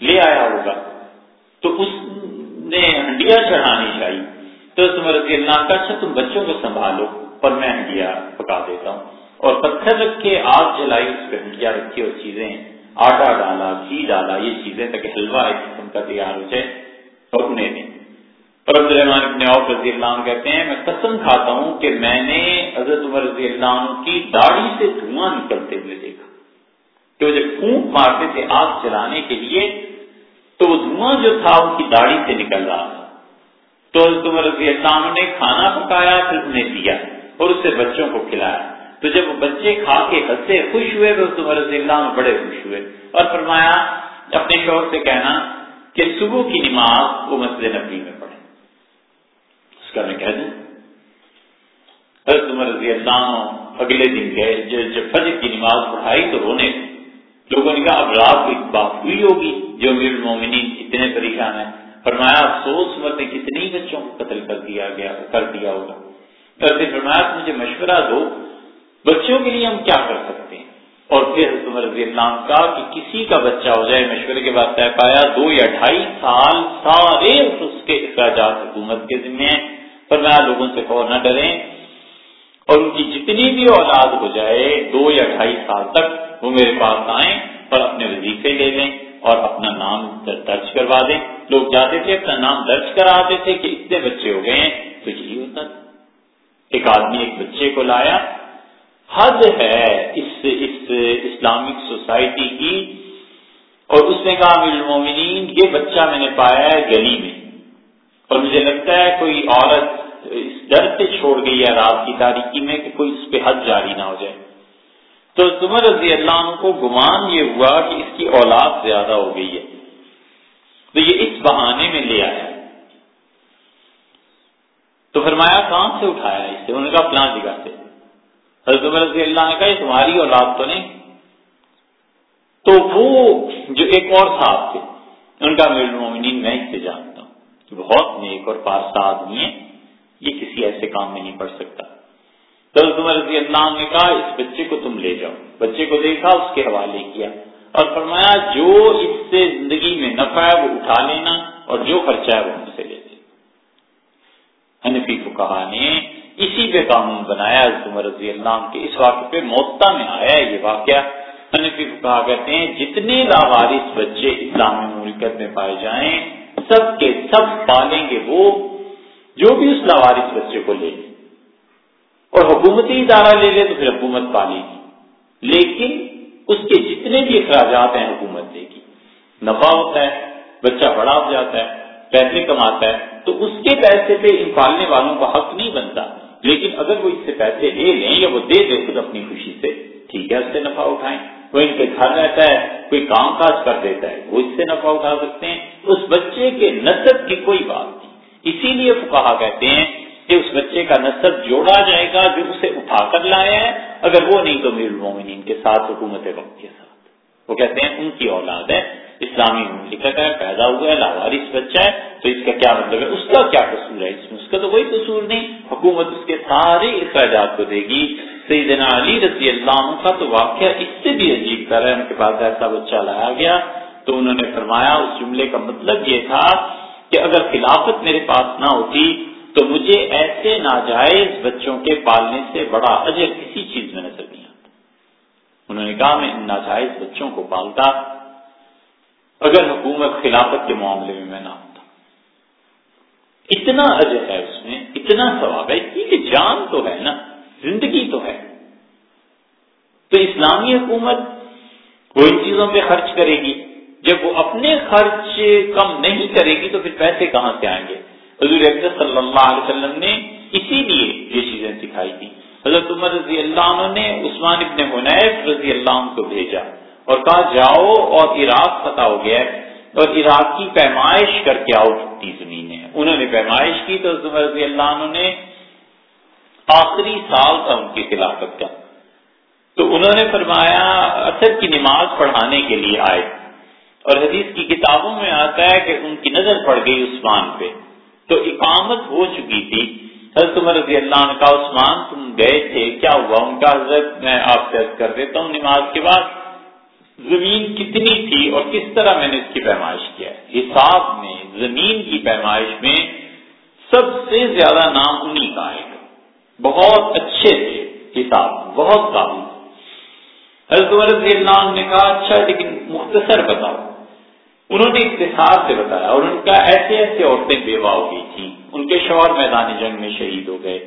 لے آیا ہوگا۔ تو اس نے ہنڈیا چڑھانی چاہیے تو تمہیں رضی اللہ کا اچھا تم بچوں کو سنبھالو اور میں ہنڈیا پکا دیتا ہوں۔ اور پتھر رکھ کے آگ جلائی، اس پہ ہنڈیا رکھی اور چیزیں، آٹا ڈالا، گھی ڈالا، یہ چیزیں تاکہ حلوہ ایک قسم کا تیار ہو جائے اور انہیں دیں۔ اور عبد الرحمان ابن عوف رضی اللہ عنہ کہتے ہیں، میں قسم کھاتا ہوں کہ میں نے حضرت عمر رضی اللہ عنہ کی داڑھی سے دھواں نکلتے ہوئے دیکھا۔ کہ وہ جب پھونک مارتے تھے آگ جلانے کے لیے تو وہ دھواں جو تھا ان کی داڑھی سے نکل رہا تھا۔ تو عمر رضی اللہ عنہ نے کھانا پکایا، پھر انہیں دیا اور اس سے بچوں کو کھلایا۔ تو جب بچے کھا کے ہنسے، خوش ہوئے، تو عمر رضی اللہ عنہ بڑے خوش ہوئے اور فرمایا، اپنے شوہر سے کہنا کہ صبح کی نماز وہ مسجد نبی میں پڑھے۔ اس کا میں کہہ دوں۔ حضرت عمر رضی اللہ عنہ اگلے دن گئے، جب فجر کی نماز پڑھائی تو رونے لوگوں نے کہا، اب رات کو بات ہوئی ہوگی جو امیر المومنین اتنے پریشان ہیں۔ فرمایا، افسوس عمر نے کتنے بچوں کو قتل کر دیا گیا، کر دیا ہوگا۔ پھر فرمایا مجھے مشورہ دو، بچوں کے لیے ہم کیا کر سکتے ہیں؟ اور پھر عمر رضی اللہ عنہ کا کہ کسی کا بچہ ہو جائے، مشورے کے بعد طے پایا، دو یا ڈھائی سال سارے اس کے اخراجات حکومت کے ذمے ہیں۔ فرمایا، لوگوں سے کہو نہ ڈریں۔ اور ان کی جتنی بھی اولاد ہو جائے، دو یا ڈھائی سال تک وہ میرے پاس آئیں اور اپنے وظیفے لے لیں اور اپنا نام درج کروا دیں۔ لوگ جاتے تھے، اپنا نام درج کراتے تھے کہ اتنے بچے ہو گئے ہیں، تو یہی ہوتا تھا۔ ایک آدمی ایک بچے کو لایا۔ حد ہے اس اس اسلامک سوسائٹی کی۔ اور اس نے کہا، امیر المومنین، یہ بچہ میں نے پایا ہے گلی میں۔ اور مجھے لگتا ہے کوئی عورت اس ڈر سے چھوڑ گئی ہے رات کی تاریخی میں کہ کوئی اس پہ حد جاری نہ ہو جائے۔ تو عمر رضی اللہ عنہ کو گمان یہ ہوا کہ اس کی اولاد زیادہ ہو گئی ہے۔ تو یہ اس بہانے میں لے آیا۔ تو فرمایا کہاں سے اٹھایا اس سے انہوں نے کہا فلاں جگہ سے۔ حضرت عمر رضی اللہ نے کہا، یہ تمہاری اولاد تو نہیں۔ تو وہ جو ایک اور صاحب تھے، ان کا میرے المومنین، میں اس سے جانتا ہوں کہ بہت نیک اور پارسا آدمی ہے یہ کسی ایسے کام میں نہیں پڑ سکتا۔ تو عمر رضی اللہ نے کہا، اس بچے کو تم لے جاؤ۔ بچے کو دیکھا، اس کے حوالے کیا۔ اور فرمایا، جو اس سے زندگی میں نفع ہے، وہ اٹھا لینا اور جو خرچہ ہے، وہ مجھ سے لے حنفی کو کہا نے اسی پہ قانون بنایا۔ عمر رضی اللہ کے اس واقعے پہ موتا میں آیا ہے یہ واقعہ۔ حنفی کو کہا کہتے ہیں، جتنے لاوارث بچے اسلامی ملکت میں پائے جائیں، سب کے سب پالیں گے وہ جو بھی اس لاوارث بچے کو لے لے اور حکومتی ادارہ لے لے تو پھر حکومت پالے گی۔ لیکن اس کے جتنے بھی اخراجات ہیں حکومت دے گی۔ نفع ہوتا ہے، بچہ بڑا ہو جاتا ہے، پیسے کماتا ہے، تو اس کے پیسے پہ ان پالنے والوں کا حق نہیں بنتا۔ لیکن اگر وہ اس سے پیسے لے لیں یا وہ دے دے خود اپنی خوشی سے، ٹھیک ہے، اس سے نفع اٹھائیں۔ وہ ان کے گھر رہتا ہے، کوئی کام کاج کر دیتا ہے، وہ اس سے نفع اٹھا سکتے ہیں۔ اس بچے کے نصب کی کوئی بات نہیں۔ اسی لیے وہ کہا کہتے ہیں کہ اس بچے کا نصب جوڑا جائے گا جو اسے اٹھا کر لایا ہے اگر وہ نہیں تو میر المومنین کے ساتھ، حکومت وقت کے ساتھ۔ وہ کہتے ہیں ان کی اولاد ہے، اسلامی مملکت ہے، پیدا ہوا ہے، لاوارث بچہ ہے، تو اس کا کیا مطلب ہے؟ اس کا کیا قصور ہے؟ اس میں اس کا تو کوئی قصور نہیں۔ حکومت اس کے سارے اخراجات کو دے گی۔ سیدنا علی رضی اللہ عنہ کا تو واقعہ اس سے بھی عجیب کر ہے۔ ان کے پاس ایسا بچہ لایا گیا تو انہوں نے فرمایا، اس جملے کا مطلب یہ تھا کہ اگر خلافت میرے پاس نہ ہوتی تو مجھے ایسے ناجائز بچوں کے پالنے سے بڑا اجر کسی چیز میں نظر نہیں آتا۔ انہوں نے کہا، میں ان ناجائز بچوں کو پالتا اگر حکومت خلافت کے معاملے میں میں نہ ہوتا۔ اتنا اجر ہے اس میں، اتنا ثواب ہے اتنی جان تو ہے نا، زندگی تو ہے۔ تو اسلامی حکومت وہ ان چیزوں پہ خرچ کرے گی۔ جب وہ اپنے خرچ کم نہیں کرے گی تو پھر پیسے کہاں سے آئیں گے؟ حضور صلی اللہ علیہ وسلم نے اسی لیے یہ چیزیں سکھائی تھی حضرت عمر رضی اللہ عنہ نے عثمان ابن حنیف رضی اللہ عنہ کو بھیجا اور کہا، جاؤ اور عراق فتح ہو گیا اور عراق کی پیمائش کر کے آؤ چھٹی زمینیں انہوں نے پیمائش کی تو عمر رضی اللہ عنہ نے آخری سال تھا ان کی خلافت کا۔ تو انہوں نے فرمایا، اثر کی نماز پڑھانے کے لیے آئے۔ اور حدیث کی کتابوں میں آتا ہے کہ ان کی نظر پڑ گئی عثمان پہ۔ تو اقامت ہو چکی تھی۔ حضرت عمر رضی اللہ عنہ کا عثمان، تم گئے تھے، کیا ہوا؟ ان کا حضرت، میں آپ سے کر دیتا ہوں، نماز کے بعد زمین کتنی تھی اور کس طرح میں نے اس کی پیمائش کیا ہے؟ حساب میں، زمین کی پیمائش میں سب سے زیادہ نام انہی کا ہے۔ بہت اچھے تھے کتاب بہت قابل۔ حضرت رضی اللہ عنہ نے کہا اچھا لیکن مختصر بتاؤ۔ انہوں نے اختصار سے بتایا اور ان کا ایسے ایسے عورتیں بیوہ ہو گئی تھیں۔ ان کے شوہر میدان جنگ میں شہید ہو گئے۔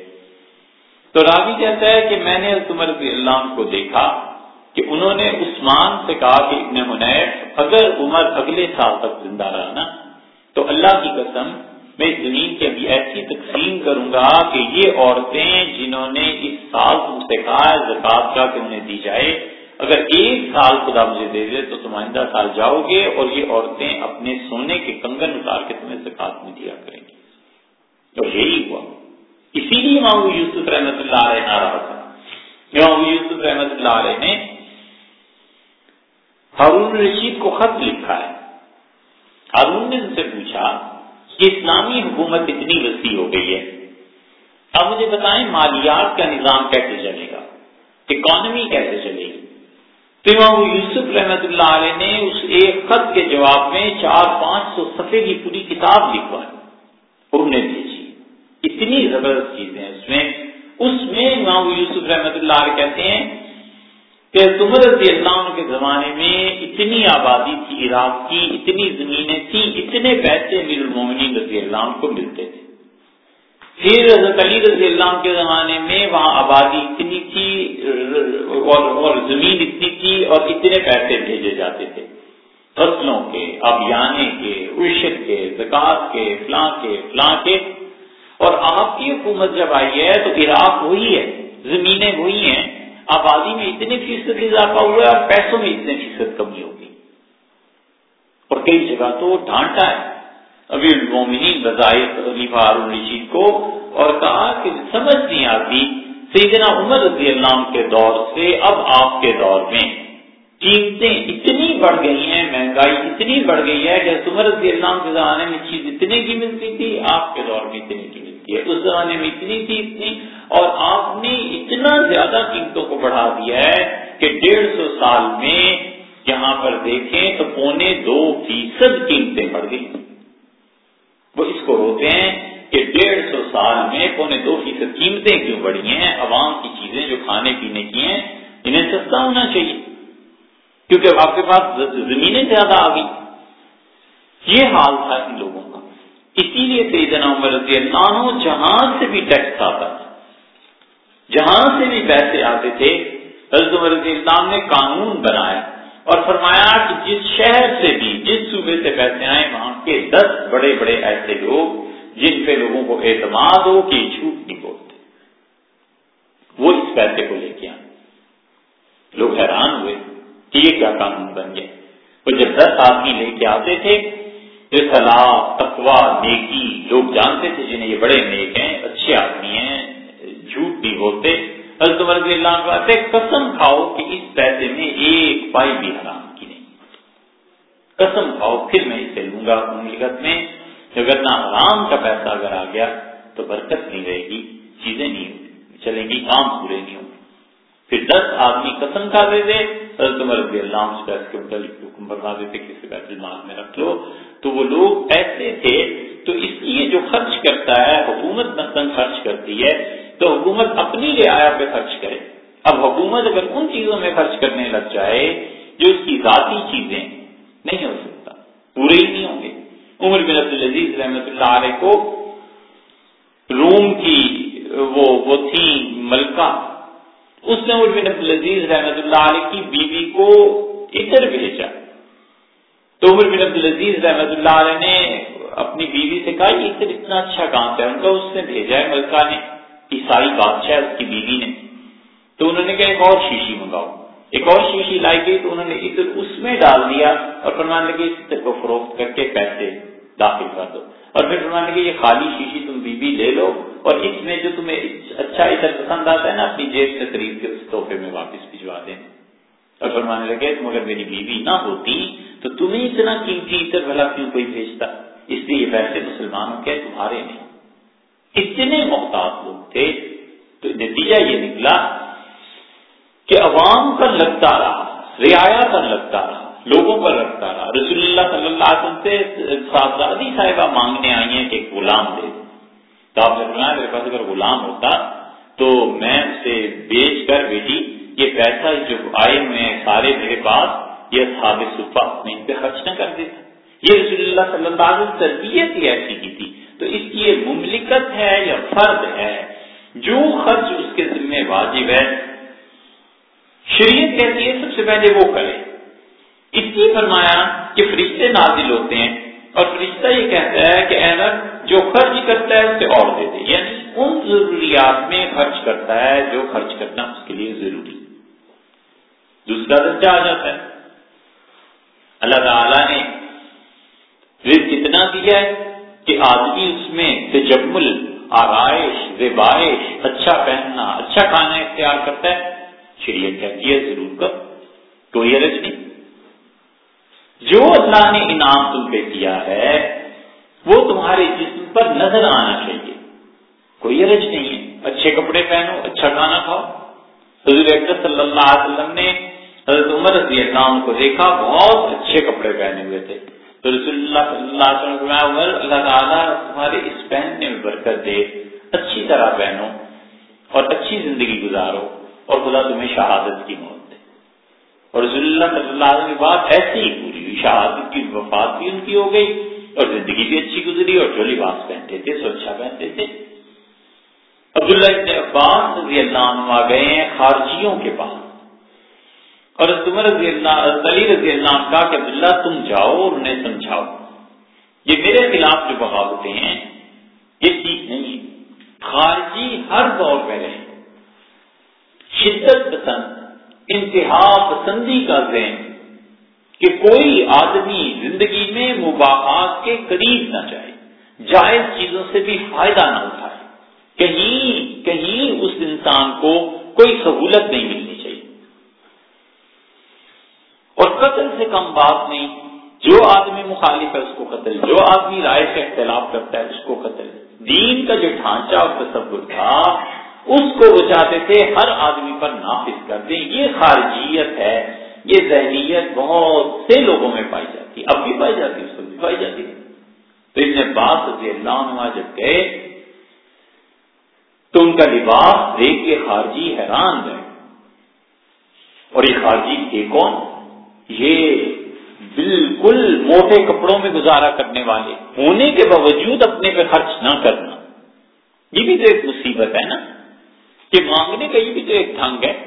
تو راوی کہتا ہے کہ میں نے عمر رضی اللہ عنہ کو دیکھا کہ انہوں نے عثمان سے کہا کہ ابن حنیف اگر عمر اگلے سال تک زندہ رہا نا، تو اللہ کی قسم میں اس زمین کی ابھی ایسی تقسیم کروں گا کہ یہ عورتیں جنہوں نے اس سال تم سے کہا زکات کا کہ انہیں دی جائے اگر ایک سال خدا مجھے دے دے تو تم آئندہ سال جاؤ گے اور یہ عورتیں اپنے سونے کے کنگن اتار کے تمہیں زکات میں دیا کریں گی۔ تو یہی ہوا۔ اسی لیے ماں یوسف رحمت اللہ علیہ ناراض تھا ماں یوسف رحمت اللہ علیہ نے ہارون رشید کو خط لکھا ہے۔ ہارون نے ان سے پوچھا کہ اسلامی حکومت اتنی وسیع ہو گئی ہے۔ اب مجھے بتائیں مالیات کا نظام کیسے چلے گا؟ اکانومی کیسے چلے گی؟ تو امام یوسف رحمت اللہ علیہ نے اس ایک خط کے جواب میں چار پانچ سو صفحے کی پوری کتاب لکھوائی اور انہیں بھیجی۔ اتنی زبردست چیزیں اس میں۔ اس میں امام یوسف رحمت اللہ علیہ کہتے ہیں کہ رضی اللہ عنہ کے زمانے میں اتنی آبادی تھی، عراق کی اتنی زمینیں تھیں، اتنے پیسے امیر المومنین رضی اللہ عنہ کو ملتے تھے۔ پھر حضرت علی رضی اللہ عنہ کے زمانے میں وہاں آبادی اتنی تھی، اور اور زمین اتنی تھی، اور اتنے پیسے بھیجے جاتے تھے۔ فصلوں کے ابیانے کے عشر کے زکات کے، فلاں کے فلاں کے۔ اور آپ کی حکومت جب آئی ہے تو عراق وہی ہے، زمینیں وہی ہیں۔ آبادی میں اتنے فیصد اضافہ ہوا ہے اور پیسوں میں اتنے فیصد کمی ہوگی اور کئی جگہ تو ڈھانٹا ہے۔ ابھی المومنین بظاہر خلیفہ ہارون رشید کو اور کہا کہ سمجھ نہیں آتی سیدنا عمر رضی اللہ عنہ کے دور سے اب آپ کے دور میں قیمتیں اتنی بڑھ گئی ہیں، مہنگائی اتنی بڑھ گئی ہے کہ عمر رضی اللہ عنہ کے زمانے میں چیز اتنے کی ملتی تھی، آپ کے دور میں اتنی کی ملتی ہے۔ اس زمانے میں اتنی تھی، اتنی۔ اور آپ نے اتنا زیادہ قیمتوں کو بڑھا دیا ہے کہ ڈیڑھ سو سال میں یہاں پر دیکھیں تو پونے دو فیصد قیمتیں بڑھ گئی وہ اس کو روتے ہیں کہ ڈیڑھ سو سال میں پونے دو فیصد قیمتیں کیوں بڑھی ہیں؟ عوام کی چیزیں جو کھانے پینے کی ہیں، انہیں سستا ہونا چاہیے۔ کیونکہ آپ کے پاس زمینیں زیادہ آ گئی یہ حال تھا ان لوگوں کا۔ اسی لیے سیدنا عمر رضی اللہ عنہ جہاں سے بھی ٹیکس آتا تھا، جہاں سے بھی پیسے آتے تھے، حضرت عمر رضی اللہ نے قانون بنایا۔ اور فرمایا کہ جس شہر سے بھی، جس صوبے سے پیسے آئے وہاں کے دس بڑے بڑے ایسے لوگ جن پہ لوگوں کو اعتماد ہو کہ جھوٹ نہیں بولتے۔ وہ اس پیسے کو لے کے آئے۔ لوگ حیران ہوئے کہ یہ کیا قانون بن گیا۔ وہ جب دس آدمی لے کے آتے تھے، جو صلاح تقوا نیکی، لوگ جانتے تھے جنہیں یہ بڑے نیک ہیں، اچھے آدمی ہیں، جھوٹ نہیں بولتے حضرت رضی اللہ عنہ قسم کھاؤ کہ اس پیسے میں ایک پائی بھی حرام کی نہیں۔ قسم کھاؤ، پھر میں اسے لوں گا مملکت میں۔ اگر نہ حرام کا پیسہ اگر آ گیا تو برکت نہیں رہے گی، چیزیں نہیں چلیں گی، کام پورے نہیں ہوں۔ پھر دس آدمی قسم کھا دے دے۔ حضرت رضی اللہ عنہ پیسے کے متعلق حکم بتا دیتے کسی بیت المال میں رکھ لو۔ تو وہ لوگ ایسے تھے، تو اس لیے جو خرچ کرتا ہے، حکومت مثلاً خرچ کرتی ہے تو حکومت اپنی رعایا پہ خرچ کرے۔ اب حکومت اگر ان چیزوں میں خرچ کرنے لگ جائے جو اس کی ذاتی چیزیں نہیں ہو سکتا، پورے ہی نہیں ہوں گے۔ عمر بن عبدالعزیز رحمت اللہ علیہ کو روم کی وہ وہ تھی ملکہ۔ اس نے عمر بن عبدالعزیز رحمت اللہ علیہ کی بیوی کو ادھر بھیجا۔ تو عمر بن عبدالعزیز رحمت اللہ علیہ نے اپنی بیوی سے کہا، یہ ادھر اتنا اچھا کام ہے۔ ان کا اس نے بھیجا ہے ملکہ نے۔ عیسائی بادشاہ اس کی بیوی نے۔ تو انہوں نے کہا ایک اور شیشی منگاؤ۔ ایک اور شیشی لائی گئی تو انہوں نے ادھر اس میں ڈال دیا اور فرمانے لگے اس کو فروخت کر کے پیسے داخل کر دو۔ اور پھر فرمانے لگے یہ خالی شیشی تم بیوی لے لو اور اس میں جو تمہیں اچھا ادھر پسند آتا ہے نا، اپنی جیب سے خرید کے اس تحفے میں واپس بھجوا دیں۔ اور فرمانے لگے تم اگر میری بیوی نہ ہوتی تو تمہیں اتنا قیمتی ادھر بھلا کیوں کوئی بھیجتا؟ اس لیے یہ پیسے مسلمانوں کے تمہارے نہیں۔ اتنے محتاط لوگ تھے تو نتیجہ یہ نکلا کہ عوام پر لگتا رہا، رعایا پر لگتا رہا، لوگوں پر لگتا رہا۔ رسول اللہ صلی اللہ علیہ وسلم سے صاحبزادی صاحبہ مانگنے آئی ہیں کہ ایک غلام دے۔ تو آپ نے فرمایا، میرے پاس اگر غلام ہوتا تو میں اسے بیچ کر بیٹی، یہ پیسہ جو آئے میں سارے میرے پاس، یہ ثابت صفا میں ان پہ خرچ نہ کر دیتا۔ یہ رسول اللہ صلی اللہ علیہ وسلم تربیت ہی ایسی کی تھی۔ تو اس کی یہ مملکت ہے یا فرد ہے، جو خرچ اس کے ذمہ واجب ہے۔ شریعت کہتی ہے، سب سے پہلے وہ کرے۔ اس لیے فرمایا کہ فرشتے نازل ہوتے ہیں اور فرشتہ یہ کہتا ہے کہ احمد جو خرچ کرتا ہے، اسے اور دے دے۔ یعنی ان ضروریات میں خرچ کرتا ہے، جو خرچ کرنا اس کے لیے ضروری۔ دوسرا درجہ آ جاتا ہے۔ اللہ تعالی نے رزق کتنا دیا ہے کہ آدمی اس میں تجمل، آرائش زبائش اچھا پہننا اچھا کھانا اختیار کرتا ہے شریعت کہتی ہے، ضرور کر۔ کوئی عرض نہیں۔ جو اللہ نے انعام تم پہ کیا ہے، وہ تمہارے جسم پر نظر آنا چاہیے۔ کوئی عرض نہیں ہے۔ اچھے کپڑے پہنو اچھا کھانا کھاؤ۔ حضور اکبر صلی اللہ علیہ وسلم نے حضرت عمر رضی اللہ عنہ کو دیکھا، بہت اچھے کپڑے پہنے ہوئے تھے۔ تو رسول اللہ صلی اللہ علیہ وسلم اللہ تعالیٰ تمہارے اس پہننے میں برکت دے۔ اچھی طرح پہنو اور اچھی زندگی گزارو اور خدا تمہیں شہادت کی موت دے۔ اور رسول اللہ صلی اللہ علیہ وسلم کی بات ایسی ہی پوری ہوئی۔ شہادت کی وفات بھی ان کی ہو گئی اور زندگی بھی اچھی گزری اور جو لباس پہنتے تھے سو اچھا پہنتے تھے۔ عبداللہ ابن عباس رضی اللہ عنہ آ گئے ہیں، خارجیوں کے پاس۔ اور عمر رضی اللہ علی رضی اللہ کا کہ عبداللہ، تم جاؤ اور انہیں سمجھاؤ۔ یہ میرے خلاف جو بغاوتیں ہیں، یہ ٹھیک نہیں خارجی ہر دور میں رہے۔ شدت پسند، انتہا پسندی کا ذہن۔ کہ کوئی آدمی زندگی میں مباحات کے قریب نہ جائے، جائز چیزوں سے بھی فائدہ نہ اٹھائے۔ کہیں کہیں اس انسان کو کوئی سہولت نہیں ملنی۔ اور قتل سے کم بات نہیں۔ جو آدمی مخالف ہے اس کو قتل، جو آدمی رائے سے اختلاف کرتا ہے اس کو قتل۔ دین کا جو ڈھانچہ اور تصور تھا، اس کو وہ چاہتے تھے ہر آدمی پر نافذ کر دیں۔ یہ خارجیت ہے، یہ ذہنیت بہت سے لوگوں میں پائی جاتی اب بھی پائی جاتی اس کو بھی پائی جاتی ہے۔ تو ابن باس رضی اللہ عنہ جب گئے، تو ان کا لباس دیکھ کے خارجی حیران گئے اور یہ خارجی تھے کون؟ یہ بالکل موٹے کپڑوں میں گزارا کرنے والے، ہونے کے باوجود اپنے پہ خرچ نہ کرنا۔ یہ بھی تو ایک مصیبت ہے نا۔ کہ مانگنے کا یہ بھی تو ایک ڈھنگ ہے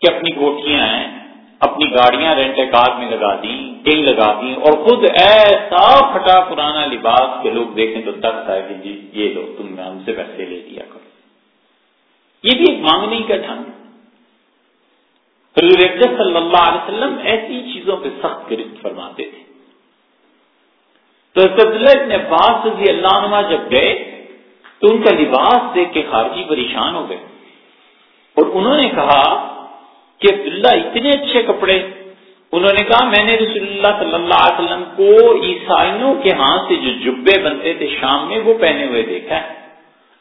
کہ اپنی کوٹیاں ہیں، اپنی گاڑیاں رینٹ کار میں لگا دی ٹنگ لگا دی اور خود ایسا پھٹا پرانا لباس کے لوگ دیکھیں تو تک ہے کہ جی یہ لو، تم نے ہم سے پیسے لے دیا کرو۔ یہ بھی ایک مانگنے کا ڈھنگ۔ ہے حضور صلی اللہ علیہ وسلم ایسی چیزوں پہ سخت گرفت فرماتے تھے۔ تو عبداللہ ابن عباس رضی اللہ عنہ جب گئے تو ان کا لباس دیکھ کے خارجی پریشان ہو گئے۔ اور انہوں نے کہا کہ عبداللہ اتنے اچھے کپڑے۔ انہوں نے کہا میں نے رسول اللہ صلی اللہ علیہ وسلم کو عیسائیوں کے ہاتھ سے جو جبے بنتے تھے شام میں وہ پہنے ہوئے دیکھا ہے۔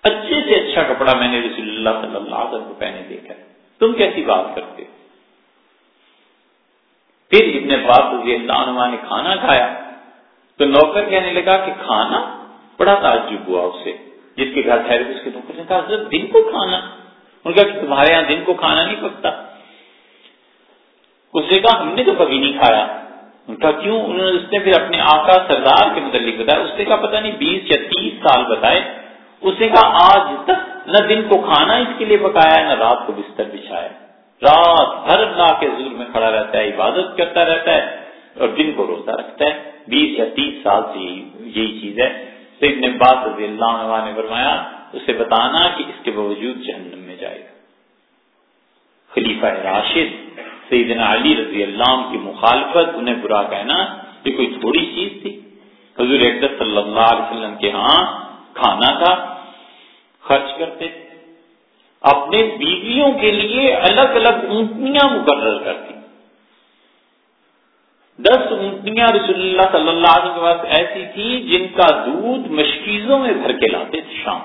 اچھے سے اچھا کپڑا میں نے رسول اللہ صلی اللہ علیہ وسلم کو پہنے دیکھا ہے۔ تم کیسی بات کرتے پھر ابن بات رضی اللہ عنہ نے کھانا کھایا تو نوکر کہنے لگا کہ کھانا بڑا تعجب ہوا اس سے جس کے گھر ٹھہرے اس کے نوکر نے کہا، حضرت، دن کو کھانا؟ ان کا کہ تمہارے یہاں دن کو کھانا نہیں پکتا۔ اس نے کہا، ہم نے تو کبھی نہیں کھایا ان کا کیوں؟ انہوں نے اس نے پھر اپنے آقا سردار کے متعلق بتایا۔ اس نے کہا، پتہ نہیں، بیس یا تیس سال بتائے۔ اس نے کہا، آج تک نہ دن کو کھانا اس کے لیے پکایا نہ رات کو بستر بچھایا رات بھر اللہ کے زور میں کھڑا رہتا ہے، عبادت کرتا رہتا ہے اور دن کو روزہ رکھتا ہے۔ بیس یا تیس سال سے یہی چیز ہے۔ تو ابن بات رضی اللہ عنہ نے فرمایا، اسے بتانا کہ اس کے باوجود جہنم میں جائے گا۔ خلیفہ راشد سیدنا علی رضی اللہ عنہ کی مخالفت، انہیں برا کہنا یہ کوئی تھوڑی چیز تھی۔ حضور صلی اللہ علیہ وسلم کے ہاں کھانا تھا، خرچ کرتے تھے۔ اپنے بیویوں کے لیے الگ الگ اونٹنیاں مقرر کرتی۔ دس اونٹنیاں رسول اللہ صلی اللہ علیہ کے پاس ایسی تھی جن کا دودھ مشکیزوں میں بھر کے لاتے تھے شام۔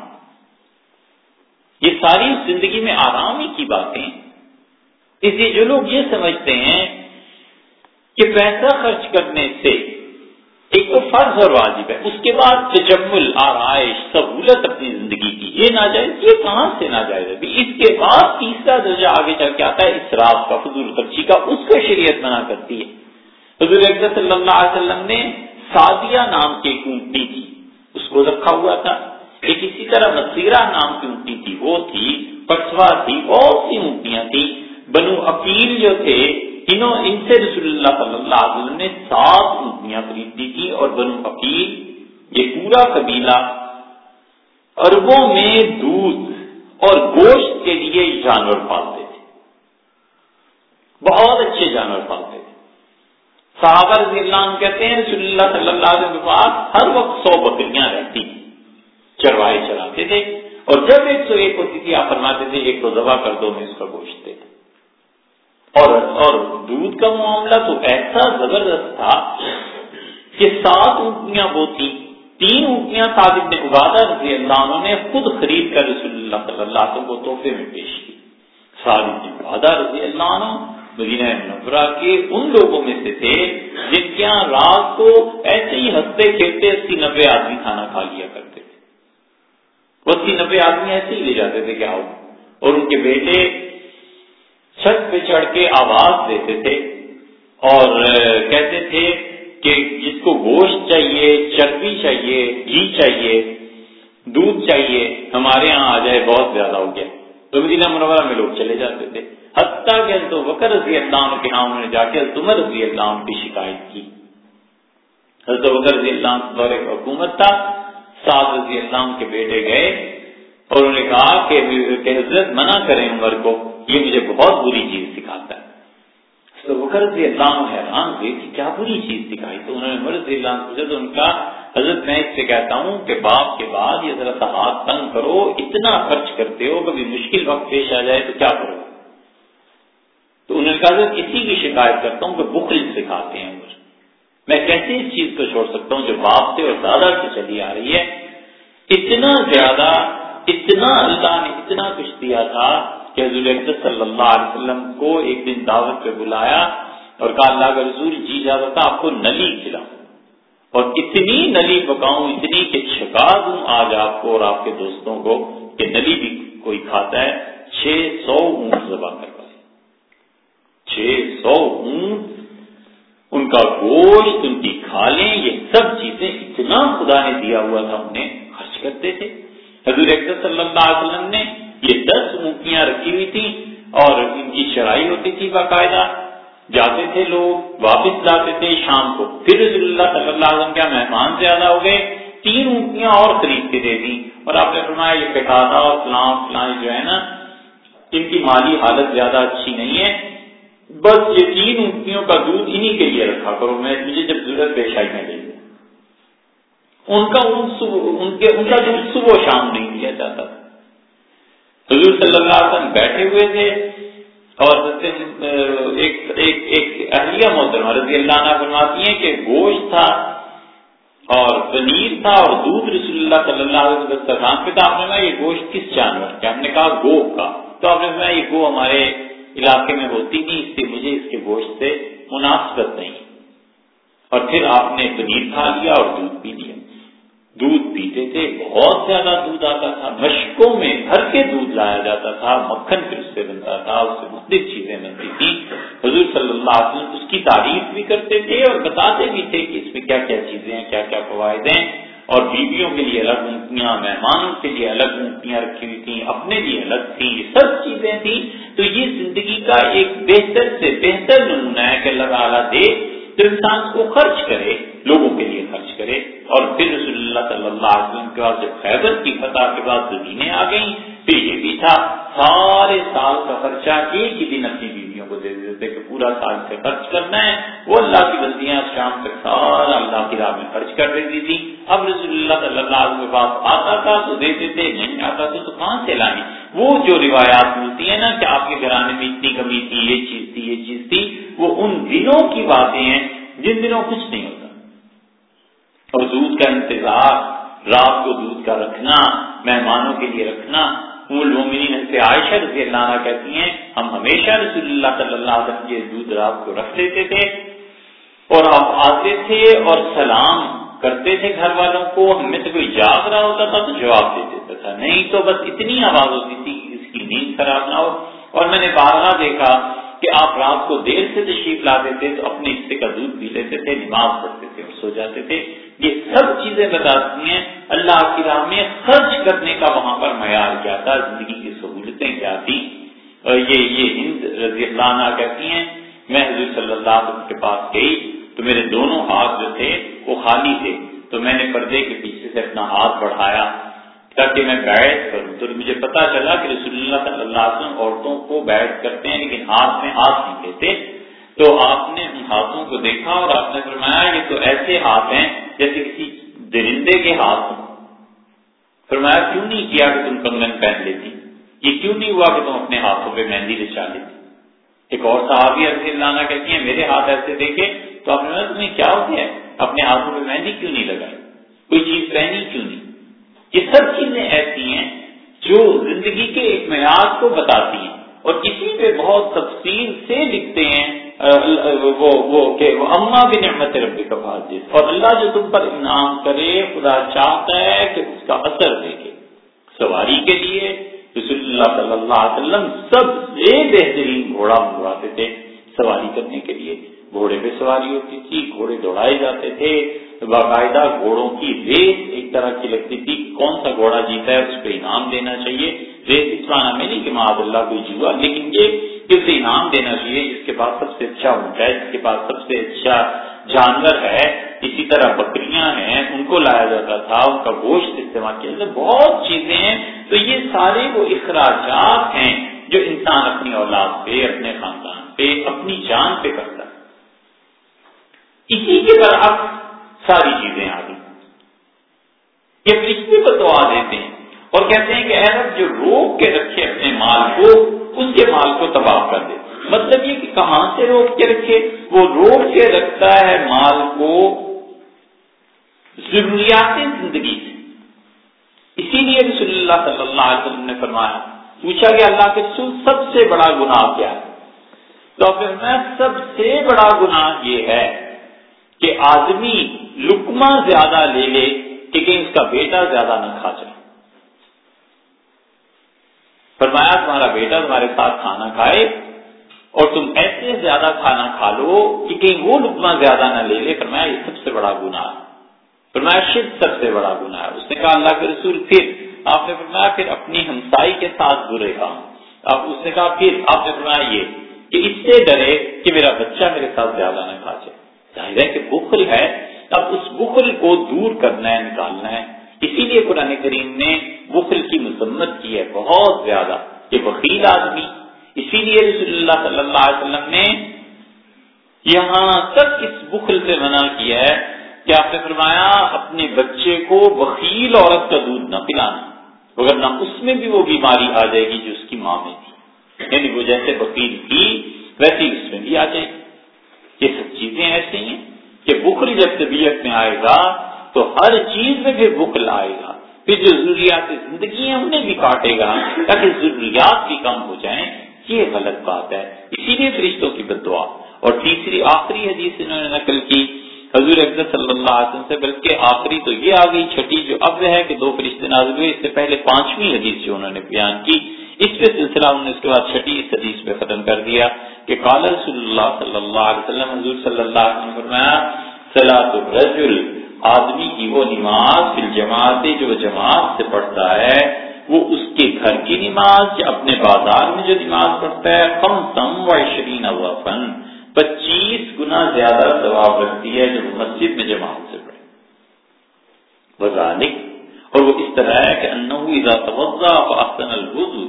یہ ساری زندگی میں آرام ہی کی باتیں۔ اس لیے جو لوگ یہ سمجھتے ہیں کہ پیسہ خرچ کرنے سے ایک تو فرض اور واجب ہے۔ اس کے بعد تجمل، آرائش، سہولت اپنی زندگی کی، یہ ناجائز، یہ کہاں سے ناجائز ہے؟ اس کے بعد تیسرا درجہ آگے چل کے آتا ہے، اسراف کا، فضول خرچی کا، اس کو شریعت منع کرتی ہے۔ حضور صلی اللہ علیہ وسلم نے سادیہ نام کی ایک اونٹی تھی، اس کو رکھا ہوا تھا۔ ایک اسی طرح مسیرہ نام کی اونٹی تھی، وہ تھی پٹوا تھی، بہت سی اونٹیاں تھی بنو اپیل جو تھے انہوں ان سے رسول اللہ صلی اللہ علیہ وسلم نے سات اونٹیاں خریدی تھی اور بنو اپیل یہ پورا قبیلہ اربوں میں دودھ اور گوشت کے لیے جانور پالتے تھے۔ بہت اچھے جانور پالتے تھے۔ صحابہ رضی اللہ عنہ کہتے ہیں، رسول اللہ صلی اللہ علیہ وسلم کے پاس ہر وقت سو بکریاں رہتی چروائے چلاتے تھے۔ اور جب ایک سو ایک ہوتی تھی، آپ فرماتے تھے، ایک کو دبا کر دو، میں اس کا گوشت دے اور اور دودھ کا معاملہ تو ایسا زبردست تھا کہ سات اونٹیاں وہ تھی تین اونٹیاں صادق نے عبادہ رضی اللہ عنہ نے خود خرید کر رسول اللہ صلی اللہ علیہ وسلم کو تحفے میں پیش کی۔ صادق نے عبادہ رضی اللہ عنہ مدینہ نبرا کے ان لوگوں میں سے تھے جن کے یہاں رات کو ایسے ہی ہنستے کھیلتے اسی نبے آدمی کھانا کھا لیا کرتے تھے۔ وہ اسی نبے آدمی ایسے ہی لے جاتے تھے کیا ہو اور ان کے بیٹے چھت پہ چڑھ کے آواز دیتے تھے اور کہتے تھے کہ جس کو گوشت چاہیے، چربی چاہیے، گھی چاہیے، دودھ چاہیے، ہمارے یہاں آ جائے بہت زیادہ ہو گیا۔ تو مدینہ منورہ میں لوگ چلے جاتے تھے۔ حتیٰ کہ تو وکر رضی اللہ عنہ کے ہاں انہوں نے جا کے عمر رضی اللہ عنہ کی شکایت کی۔ حضرت وکر رضی اللہ عنہ دور حکومت تھا، سعد رضی اللہ عنہ کے بیٹے گئے۔ اور انہوں نے کہا کہ حضرت منع کریں عمر کو یہ مجھے بہت بری چیز سکھاتا ہے۔ تو بکر رضی اللہ عنہ حیران ہوئے کہ کیا بری چیز دکھائی تو انہوں نے عمر رضی اللہ عنہ پوچھا، تو ان کا حضرت میں اس سے کہتا ہوں کہ باپ کے بعد یہ ذرا سا ہاتھ تنگ کرو، اتنا خرچ کرتے ہو، کبھی مشکل وقت پیش آ جائے تو کیا کرو؟ تو انہوں نے کہا، حضرت، اسی کی شکایت کرتا ہوں کہ بخل سکھاتے ہیں عمر میں کیسے اس چیز کو چھوڑ سکتا ہوں جو باپ سے اور دادا سے چلی آ رہی ہے؟ اتنا زیادہ اتنا اللہ نے اتنا کچھ دیا تھا کہ حضور صلی اللہ علیہ وسلم کو ایک دن دعوت پہ بلایا اور کہا، اللہ کا رسول جی جاتا آپ کو نلی کھلاؤں اور اتنی نلی پکاؤں، اتنی کہ چھکا دوں آج آپ کو اور آپ کے دوستوں کو کہ نلی بھی کوئی کھاتا ہے۔ چھ سو اونٹ زبا کروائے چھ سو اونٹ۔ ان کا گوشت، ان کی کھالیں، یہ سب چیزیں اتنا خدا نے دیا ہوا تھا، انہیں خرچ کرتے تھے۔ حضور صلی اللہ علیہ وسلم نے یہ دس مونکیاں رکھی ہوئی تھی اور ان کی چڑھائی ہوتی تھی باقاعدہ۔ جاتے تھے لوگ، واپس لاتے تھے شام کو۔ پھر رضی اللہ صلی اللہ علیہ وسلم کیا مہمان زیادہ ہو گئے۔ تین اونٹیاں اور خرید کے دے دی اور آپ نے فرمایا، یہ پکاتا اور فلاں فلاں جو ہے نا، ان کی مالی حالت زیادہ اچھی نہیں ہے۔ بس یہ تین اونٹیوں کا دودھ انہی کے لیے رکھا کرو۔ میں، مجھے جب ضرورت پیش آئی میں لے ان کا ان کے ان کا دودھ صبح شام نہیں دیا جاتا تھا۔ حضور صلی اللہ علیہ وسلم بیٹھے ہوئے تھے اور ایک اہلیہ محترمہ رضی اللہ عنہ فرماتی ہیں کہ گوشت تھا اور پنیر تھا اور دودھ رسول اللہ صلی اللہ علیہ وسلم پہ تھا۔ آپ نے کہا یہ گوشت کس جانور کا ہم نے کہا گو کا۔ تو آپ نے کہا یہ گو ہمارے علاقے میں ہوتی نہیں، اس سے مجھے اس کے گوشت سے مناسبت نہیں۔ اور پھر آپ نے پنیر کھا لیا اور دودھ پی لیا دودھ پیتے تھے، بہت زیادہ دودھ آتا تھا۔ مشکوں میں بھر کے دودھ لایا جاتا تھا، مکھن پھر اس سے بنتا تھا، اس سے مختلف چیزیں بنتی تھی حضور صلی اللہ علیہ وسلم اس کی تعریف بھی کرتے تھے اور بتاتے بھی تھے کہ اس میں کیا کیا چیزیں ہیں، کیا کیا فوائد ہیں۔ اور بیویوں کے لیے الگ اونٹیاں، مہمانوں کے لیے الگ اونٹیاں رکھی ہوئی تھیں، اپنے لیے الگ تھیں، یہ سب چیزیں تھیں۔ تو یہ زندگی کا ایک بہتر سے بہتر نمونہ ہے کہ اللہ تعالیٰ دے جو انسان کو خرچ کرے، لوگوں کے لیے خرچ کرے۔ اور پھر رسول اللہ صلی اللہ علیہ وسلم کے بعد جب خیبر کی فتح کے بعد زمینیں آ گئیں، پھر یہ بھی تھا۔ سارے سال کا خرچہ ایک ہی دن اپنی بیویوں کو دے دیتے کہ پورا سال سے خرچ کرنا ہے۔ وہ اللہ کی بندیاں شام تک سارا اللہ کی راہ میں خرچ کر دیتی تھی اب رسول اللہ صلی اللہ علیہ وسلم کے پاس آتا تھا تو دیتے تھے، نہیں آتا تھا تو کہاں سے لانی وہ جو روایات ملتی ہیں نا کہ آپ کے گھرانے میں اتنی کمی تھی، یہ چیز تھی، یہ چیز تھی، وہ ان دنوں کی باتیں ہیں جن دنوں کچھ نہیں ہوتا۔ اور دودھ کا انتظار، رات کو دودھ کا رکھنا، مہمانوں کے لیے رکھنا سے عائشہ رضی اللہ عنہ کہتی ہیں، ہم ہمیشہ رسول اللہ صلی اللہ علیہ وسلم کے دودھ رات کو رکھ لیتے تھے اور آپ آتے تھے اور سلام کرتے تھے گھر والوں کو ہمیں سے کوئی جاگ رہا ہوتا تھا تو جواب دے دیتا تھا۔ نہیں تو بس اتنی آواز ہوتی تھی اس کی نیند خراب نہ ہو۔ اور میں نے بارہ دیکھا کہ آپ رات کو دیر سے تشریف لاتے تھے تو اپنے حصے کا دودھ پی لیتے تھے، نماز پڑھتے تھے اور سو جاتے تھے۔ یہ سب چیزیں بتاتی ہیں، اللہ کی راہ میں خرچ کرنے کا وہاں پر معیار کیا تھا، زندگی کی سہولتیں کیا تھی یہ یہ ہند رضی اللہ عنہ کہتی ہیں، میں حضور صلی اللہ علیہ وسلم کے پاس گئی تو میرے دونوں ہاتھ جو تھے وہ خالی تھے۔ تو میں نے پردے کے پیچھے سے اپنا ہاتھ بڑھایا تاکہ میں بیٹھ کروں۔ تو مجھے پتا چلا کہ رسول اللہ صلی اللہ علیہ وسلم عورتوں کو بیٹھ کرتے ہیں، لیکن ہاتھ میں ہاتھ نہیں دیتے۔ تو آپ نے ان ہاتھوں کو دیکھا اور آپ نے فرمایا یہ تو ایسے ہاتھ ہیں جیسے کسی درندے کے ہاتھ ہوں۔ فرمایا کیوں نہیں کیا کہ تم کنگن پہن لیتی؟ یہ کیوں نہیں ہوا کہ تم اپنے ہاتھوں پہ مہندی رچا لیتی؟ ایک اور صحابی عرضی اللہ کہتی ہیں، میرے ہاتھ ایسے دیکھے تو آپ نے تمہیں کیا ہو گیا؟ اپنے ہاتھوں پہ مہندی کیوں نہیں لگائی؟ کوئی چیز پہنی کیوں نہیں؟ یہ سب چیزیں ایسی ہیں جو زندگی کے ایک معیار کو بتاتی ہیں اور اسی پہ بہت تفصیل سے لکھتے ہیں۔ وہ وہ کہ اما بھی نعمت ربی کا اور اللہ جو تم پر انعام کرے، خدا چاہتا ہے کہ اس کا اثر دیکھے۔ سواری کے لیے رسول اللہ صلی اللہ علیہ وسلم سب سے بہترین گھوڑا منگواتے تھے۔ سواری کرنے کے لیے گھوڑے پہ سواری ہوتی تھی، گھوڑے دوڑائے جاتے تھے۔ باقاعدہ گھوڑوں کی ریس ایک طرح کی لگتی تھی، کون سا گھوڑا جیتا ہے، اس پہ انعام دینا چاہیے۔ ریس اس معنی میں نہیں کہ معاذ اللہ کوئی جوا لیکن یہ اسے انعام دینا چاہیے جس کے پاس سب سے اچھا ہوتا ہے، جس کے پاس سب سے اچھا جانور ہے، اسی طرح بکریاں ہیں، ان کو لایا جاتا تھا، ان کا گوشت استعمال کیا۔ جاتا بہت چیزیں ہیں۔ تو یہ سارے وہ اخراجات ہیں جو انسان اپنی اولاد پہ، اپنے خاندان پہ، اپنی جان پہ کرتا ہے۔ اسی کے برعکس ساری چیزیں آ گئی۔ یہ فرشتے کو دعا دیتے ہیں اور کہتے ہیں کہ احرب جو روک کے رکھے اپنے مال کو اس کے مال کو تباہ کر دے۔ مطلب یہ کہ کہاں سے روک کے رکھے؟ وہ روک کے رکھتا ہے مال کو ضروریات زندگی سے۔ اسی لیے رسول اللہ صلی اللہ علیہ وسلم نے فرمایا، پوچھا کہ اللہ کے رسول سب سے بڑا گناہ کیا ہے؟ تو پھر میں سب سے بڑا گناہ یہ ہے کہ آدمی لکما زیادہ لے لے کہ اس کا بیٹا زیادہ نہ کھا جائے فرمایا، تمہارا بیٹا تمہارے ساتھ کھانا کھائے اور تم ایسے زیادہ کھانا کھا لو کہ کہیں وہ لکما زیادہ نہ لے لے. فرمایا، یہ سب سے بڑا گناہ فرمایا شد سب سے بڑا گناہ ہے. اس نے کہا، اللہ کے رسول، پھر آپ نے فرمایا، پھر اپنی ہمسائی کے ساتھ برے کام. آپ اس نے کہا، پھر آپ نے فرمایا یہ کہ اس سے ڈرے کہ میرا بچہ میرے ساتھ زیادہ نہ کھا جائے. ظاہر ہے کہ بخل ہے، اب اس بخل کو دور کرنا ہے، نکالنا ہے۔ اسی لیے قرآن کریم نے بخل کی مذمت کی ہے بہت زیادہ، یہ بخیل آدمی۔ اسی لیے رسول اللہ صلی اللہ علیہ وسلم نے یہاں تک اس بخل سے منع کیا ہے کہ آپ نے فرمایا اپنے بچے کو بخیل عورت کا دودھ نہ پلانا اگر نہ اس میں بھی وہ بیماری آ جائے گی جو اس کی ماں میں تھی۔ یعنی وہ جیسے بکیل تھی ویسے اس میں بھی آ جائے گی۔ یہ سب چیزیں ایسی ہیں کہ بخل جب طبیعت میں آئے گا تو ہر چیز میں پھر بخل آئے گا۔ پھر جو ضروریات زندگی ہیں انہیں بھی کاٹے گا۔ تاکہ ضروریات بھی کم ہو جائیں۔ یہ غلط بات ہے۔ اسی لیے فرشتوں کی بدعا اور تیسری، آخری حدیث انہوں نے نقل کی۔ حضور اکبر صلی اللہ علیہ وسلم سے، بلکہ آخری تو یہ آ گئی، چھٹی جو اب ہے کہ دو فرشتے نازل ہوئے۔ اس سے پہلے پانچویں حدیث جو انہوں نے بیان کی، اس پہ سلسلہ انہوں نے اس کے بعد چھٹی اس حدیث پہ ختم کر دیا کہ قال رسول اللہ صلی اللہ علیہ وسلم، حضور صلی اللہ علیہ وسلم فرمایا صلاۃ الرجل آدمی کی وہ نماز پھر جماعت جو جماعت سے پڑھتا ہے، وہ اس کے گھر کی نماز یا اپنے بازار میں جو نماز پڑھتا ہے کم تم و عشرین وفن پچیس گنا زیادہ ثواب رکھتی ہے جو مسجد میں جماعت سے پڑھے۔ وزالک اور وہ اس طرح ہے کہ اذا توضا فاحسن الوضو،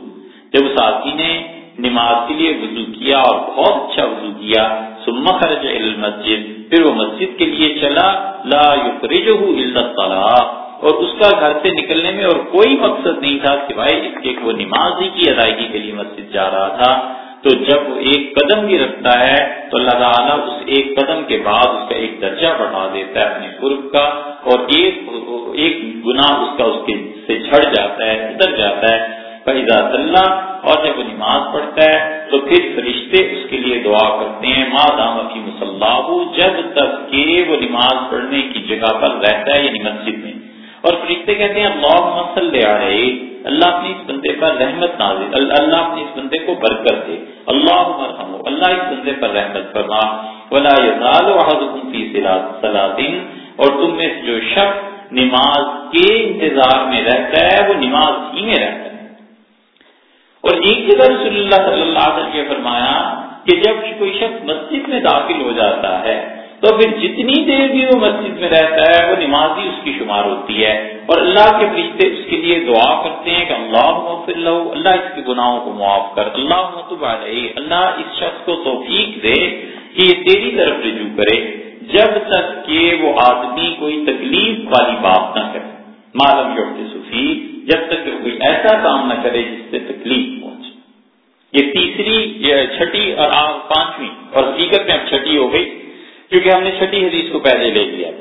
جب اس آدمی نے نماز کے لیے وضو کیا اور بہت اچھا وضو کیا۔ ثم خرج الى المسجد، پھر وہ مسجد کے لیے چلا۔ لا یخرجہ الا الصلاۃ اور اس کا گھر سے نکلنے میں اور کوئی مقصد نہیں تھا سوائے اس کے وہ نماز ہی کی ادائیگی کے لیے مسجد جا رہا تھا۔ تو جب وہ ایک قدم بھی رکھتا ہے، تو اللہ تعالیٰ اس ایک قدم کے بعد اس کا ایک درجہ بڑھا دیتا ہے اپنے قرب کا۔ اور ایک ایک گنا اس کا اس کے سے جھڑ جاتا ہے ادھر جاتا ہے۔ فیضا اللہ اور جب وہ نماز پڑھتا ہے تو پھر فرشتے اس کے لیے دعا کرتے ہیں ماں دام کی مسلح جب تک کہ وہ نماز پڑھنے کی جگہ پر رہتا ہے یعنی مسجد میں۔ اور فرشتے کہتے ہیں اللہ مسل آ رہے اللہ اپنی اس بندے پر رحمت نازل، اللہ اپنی اس بندے کو برکت دے۔ اللہ مرحم اللہ اس بندے پر رحمت فرما۔ ولا یزال احدکم فی صلاۃ اور تم میں جو شخص نماز کے انتظار میں رہتا ہے، وہ نماز ہی میں رہتا ہے۔ اور ایک جگہ رسول اللہ صلی اللہ علیہ وسلم نے فرمایا کہ جب کوئی شخص مسجد میں داخل ہو جاتا ہے، تو پھر جتنی دیر بھی وہ مسجد میں رہتا ہے، وہ نمازی اس کی شمار ہوتی ہے۔ اور اللہ کے فرشتے اس کے لیے دعا کرتے ہیں کہ اللہ مغفر اللہ اللہ اس کے گناہوں کو معاف کر، اللہ متب علیہ، اللہ اس شخص کو توفیق دے کہ یہ تیری طرف رجوع کرے۔ جب تک کہ وہ آدمی کوئی تکلیف والی بات نہ کرے۔ معلوم یوٹ صفی جب تک کہ کوئی ایسا کام نہ کرے جس سے تکلیف پہنچے۔ یہ تیسری چھٹی اور پانچویں، اور حقیقت میں اب چھٹی ہو گئی، کیونکہ ہم نے چھٹی حدیث کو پہلے لے لیا۔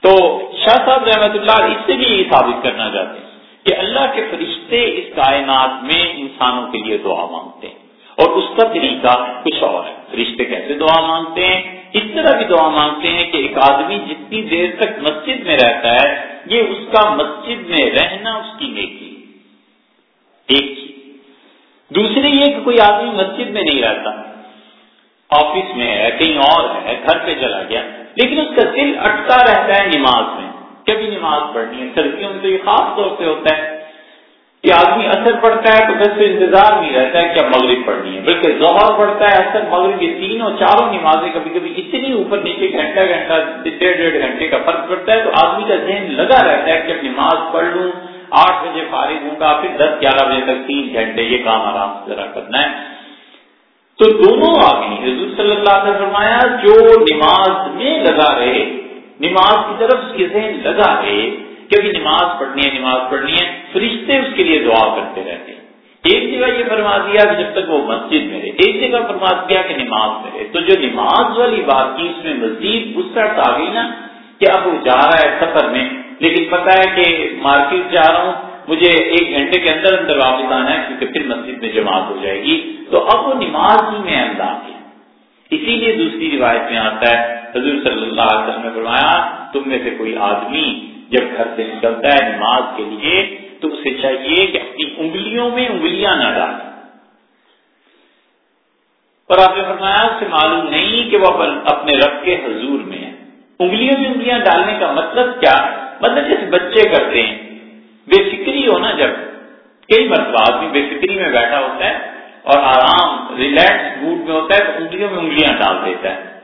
تو شاہ صاحب رحمت اللہ اس سے بھی یہ ثابت کرنا چاہتے ہیں کہ اللہ کے فرشتے اس کائنات میں انسانوں کے لیے دعا مانگتے ہیں۔ اور اس کا طریقہ کچھ اور ہے۔ فرشتے کیسے دعا مانگتے ہیں؟ اس طرح بھی دعا مانگتے ہیں کہ ایک آدمی جتنی دیر تک مسجد میں رہتا ہے، یہ اس کا مسجد میں رہنا اس کی نیکی ایک چیز۔ دوسری یہ کہ کوئی آدمی مسجد میں نہیں رہتا۔ آفس میں ہے، کہیں اور ہے، گھر پہ چلا گیا، لیکن اس کا دل اٹکا رہتا ہے نماز میں۔ کبھی نماز پڑھنی ہے، سردیوں میں تو یہ خاص طور سے ہوتا ہے۔ کہ آدمی اثر پڑتا ہے تو بس تو انتظار نہیں رہتا ہے کہ اب مغرب پڑھنی ہے۔ بلکہ ظہر پڑتا ہے، اثر مغرب یہ تینوں چاروں نمازیں کبھی کبھی اتنی اوپر نیچے گھنٹہ گھنٹہ ڈیڑھ ڈیڑھ گھنٹے کا فرق پڑتا ہے تو آدمی کا ذہن لگا رہتا ہے کہ اب نماز پڑھ لوں، آٹھ بجے فارغ ہوں گا، پھر دس گیارہ بجے تک تین گھنٹے یہ کام آرام سے ذرا کرنا ہے۔ تو دونوں آدمی، حضور صلی اللہ علیہ فرمایا، جو نماز میں لگا رہے، نماز کی طرف اس کے ذہن لگا رہے کبھی نماز پڑھنی ہے، نماز پڑھنی ہے، فرشتے اس کے لیے دعا کرتے رہتے ہیں۔ ایک جگہ یہ فرما دیا کہ جب تک وہ مسجد میں رہے، ایک جگہ فرما دیا کہ نماز میں رہے۔ تو جو نماز والی بات کی، اس میں مزید وسعت آ گئی نا کہ اب وہ جا رہا ہے سفر میں۔ لیکن پتا ہے کہ مارکیٹ جا رہا ہوں، مجھے ایک گھنٹے کے اندر اندر واپس آنا ہے کیونکہ پھر مسجد میں جماعت ہو جائے گی۔ تو اب وہ نماز ہی میں انداز ہے۔ اسی لیے دوسری روایت میں آتا ہے، حضور صلی اللہ علیہ وسلم نے فرمایا، تم میں سے کوئی آدمی جب گھر سے نکلتا ہے نماز کے لیے، تو اسے چاہیے کہ اپنی انگلیوں میں انگلیاں نہ ڈالیں اور آپ نے فرمایا اس سے معلوم نہیں کہ وہ اپنے رب کے حضور میں ہے۔ انگلیوں میں انگلیاں ڈالنے کا مطلب کیا ہے؟ مطلب جیسے بچے کرتے ہیں، بے فکری ہو نا جب۔ کئی مرتبہ آدمی بے فکری میں بیٹھا ہوتا ہے اور آرام، ریلیکس موڈ میں ہوتا ہے، تو انگلیوں میں انگلیاں ڈال دیتا ہے۔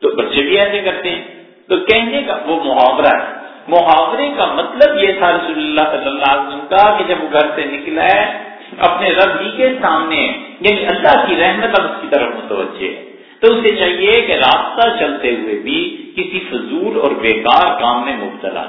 تو بچے بھی ایسے کرتے ہیں۔ تو کہنے کا وہ محاورہ ہے۔ محاورے کا مطلب یہ تھا رسول اللہ صلی اللہ علیہ وسلم کا کہ جب وہ گھر سے نکلا ہے، اپنے رب ہی کے سامنے یعنی اللہ کی رحمت اب اس کی طرف متوجہ ہے۔ تو اسے چاہیے کہ راستہ چلتے ہوئے بھی کسی فضول اور بیکار کام میں مبتلا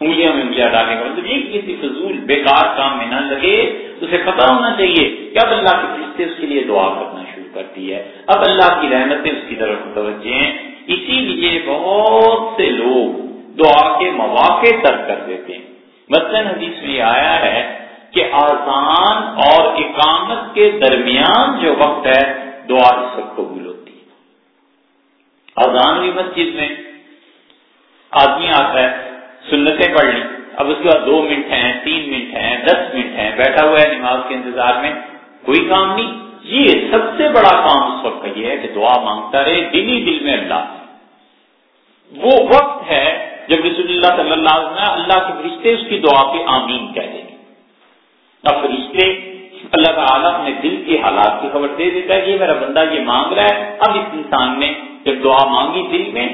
انگلیاں میں انگلیاں ڈالنے کا مطلب یہ کسی فضول، بیکار کام میں نہ لگے۔ اسے پتا ہونا چاہیے کہ اب اللہ کے فرشتے اس کے لیے دعا کرنا شروع کرتی ہے۔ اب اللہ کی رحمتیں اس کی طرف متوجہ ہیں۔ اسی لیے بہت سے لوگ دعا کے مواقع ترک کر دیتے ہیں۔ مثلاً حدیث میں آیا ہے کہ آسان اور اقامت کے درمیان جو وقت ہے، دعا اس وقت قبول ہوتی ہے۔ آزان بھی مسجد میں۔ آدمی آتا ہے، سنتیں پڑھ لی اب اس کے بعد دو منٹ ہیں، تین منٹ ہیں، دس منٹ ہیں، بیٹھا ہوا ہے نماز کے انتظار میں۔ کوئی کام نہیں۔ یہ سب سے بڑا کام اس وقت کا یہ ہے کہ دعا مانگتا رہے دل ہی دل میں اللہ۔ وہ وقت ہے جب رسول اللہ صلی اللہ علیہ وسلم اللہ کے فرشتے اس کی دعا کے آمین کہہ دیں گے اب فرشتے اللہ تعالیٰ اپنے دل کے حالات کی خبر دے دیتا ہے کہ میرا بندہ یہ مانگ رہا ہے۔ اب اس انسان نے جب دعا مانگی دل میں،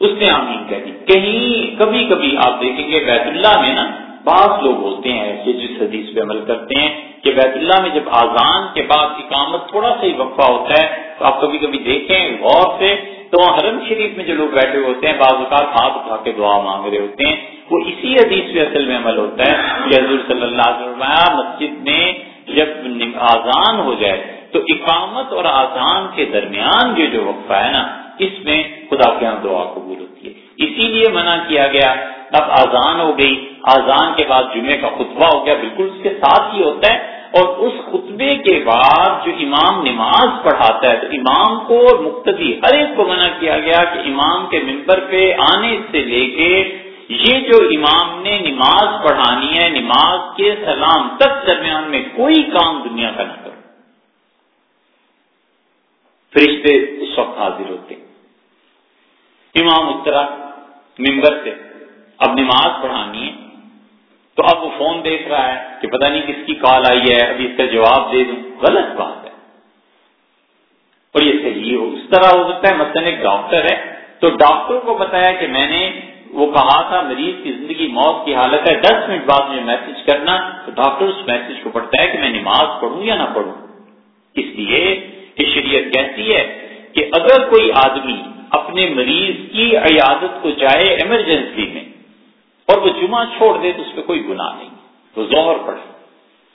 اس نے آمین کہہ دی۔ کہیں کبھی کبھی آپ دیکھیں گے بیت اللہ میں نا، بعض لوگ ہوتے ہیں ایسے جس حدیث پہ عمل کرتے ہیں کہ بیت اللہ میں جب آزان کے بعد اقامت تھوڑا سا ہی وقفہ ہوتا ہے، تو آپ کبھی کبھی دیکھیں، غور سے تو وہاں حرم شریف میں جو لوگ بیٹھے ہوتے ہیں، بعض اوقات ہاتھ اٹھا کے دعا مانگ رہے ہوتے ہیں۔ وہ اسی حدیث پہ اصل میں عمل ہوتا ہے کہ حضور صلی اللہ علیہ وسلم مسجد میں جب آزان ہو جائے تو اقامت اور آزان کے درمیان یہ جو وقفہ ہے نا، اس میں خدا کے یہاں دعا قبول ہوتی ہے۔ اسی لیے منع کیا گیا، اب آزان ہو گئی۔ آزان کے بعد جمعے کا خطبہ ہو گیا، بالکل اس کے ساتھ ہی ہوتا ہے۔ اور اس خطبے کے بعد جو امام نماز پڑھاتا ہے تو امام کو مقتدی ہر ایک کو منع کیا گیا کہ امام کے ممبر پہ آنے سے لے کے یہ جو امام نے نماز پڑھانی ہے، نماز کے سلام تک درمیان میں کوئی کام دنیا کا نہ کرو۔ فرشتے اس وقت حاضر ہوتے۔ امام اترا ممبر سے اب نماز پڑھانی ہے۔ تو اب وہ فون دیکھ رہا ہے کہ پتہ نہیں کس کی کال آئی ہے، ابھی اس کا جواب دے دوں۔ غلط بات ہے۔ اور یہ صحیح ہو، اس طرح ہو سکتا ہے۔ مثلاً ایک ڈاکٹر ہے، تو ڈاکٹر کو بتایا کہ میں نے وہ کہا تھا، مریض کی زندگی موت کی حالت ہے، دس منٹ بعد مجھے میسج کرنا۔ تو ڈاکٹر اس میسج کو پڑھتا ہے کہ میں نماز پڑھوں یا نہ پڑھوں۔ اس لیے کہ شریعت کہتی ہے کہ اگر کوئی آدمی اپنے مریض کی عیادت کو جائے ایمرجنسی میں اور وہ جمعہ چھوڑ دے تو اس پہ کوئی گناہ نہیں۔ تو ظہر پڑے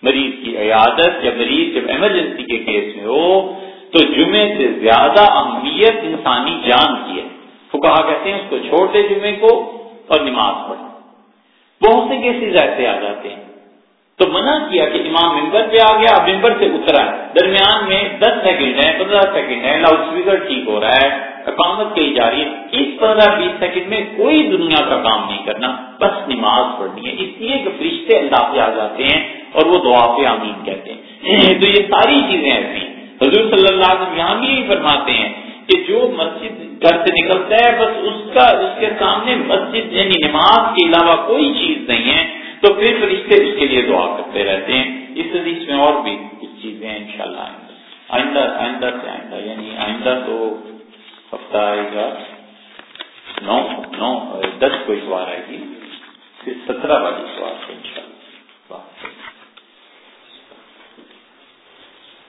مریض کی عیادت یا مریض جب ایمرجنسی کے کیس میں ہو، تو جمعے سے زیادہ اہمیت انسانی جان کی ہے۔ تو کہا کہتے ہیں اس کو چھوڑ دے جمعے کو اور نماز پڑھے بہت سے کیسز ایسے آ جاتے ہیں۔ تو منع کیا کہ امام ممبر پہ آ گیا ممبر سے اترا ہے۔ درمیان میں دس سیکنڈ ہے، پندرہ سیکنڈ ہے، لاؤڈ اسپیکر ٹھیک ہو رہا ہے، اقامت کی جا رہی ہے۔ اس پندرہ بیس سیکنڈ میں کوئی دنیا کا کام نہیں کرنا، بس نماز پڑھنی ہے۔ اس لیے کہ فرشتے اللہ پہ آ جاتے ہیں اور وہ دعا پہ آمین کہتے ہیں۔ تو یہ ساری چیزیں ایسی حضور صلی اللہ علیہ وسلم یہاں بھی یہی فرماتے ہیں کہ جو مسجد گھر سے نکلتا ہے، بس اس کا، اس کے سامنے مسجد یعنی نماز کے علاوہ کوئی چیز نہیں ہے۔ تو پھر فرشتے اس کے لیے دعا کرتے رہتے ہیں۔ اس حدیث میں اور بھی کچھ چیزیں ہیں انشاءاللہ۔ آئندہ آئندہ سے آئندہ یعنی آئندہ تو ہفتہ آئے گا۔ نو نو، دس کو اتوار آئے گی۔ پھر سترہ والی اتوار اللہ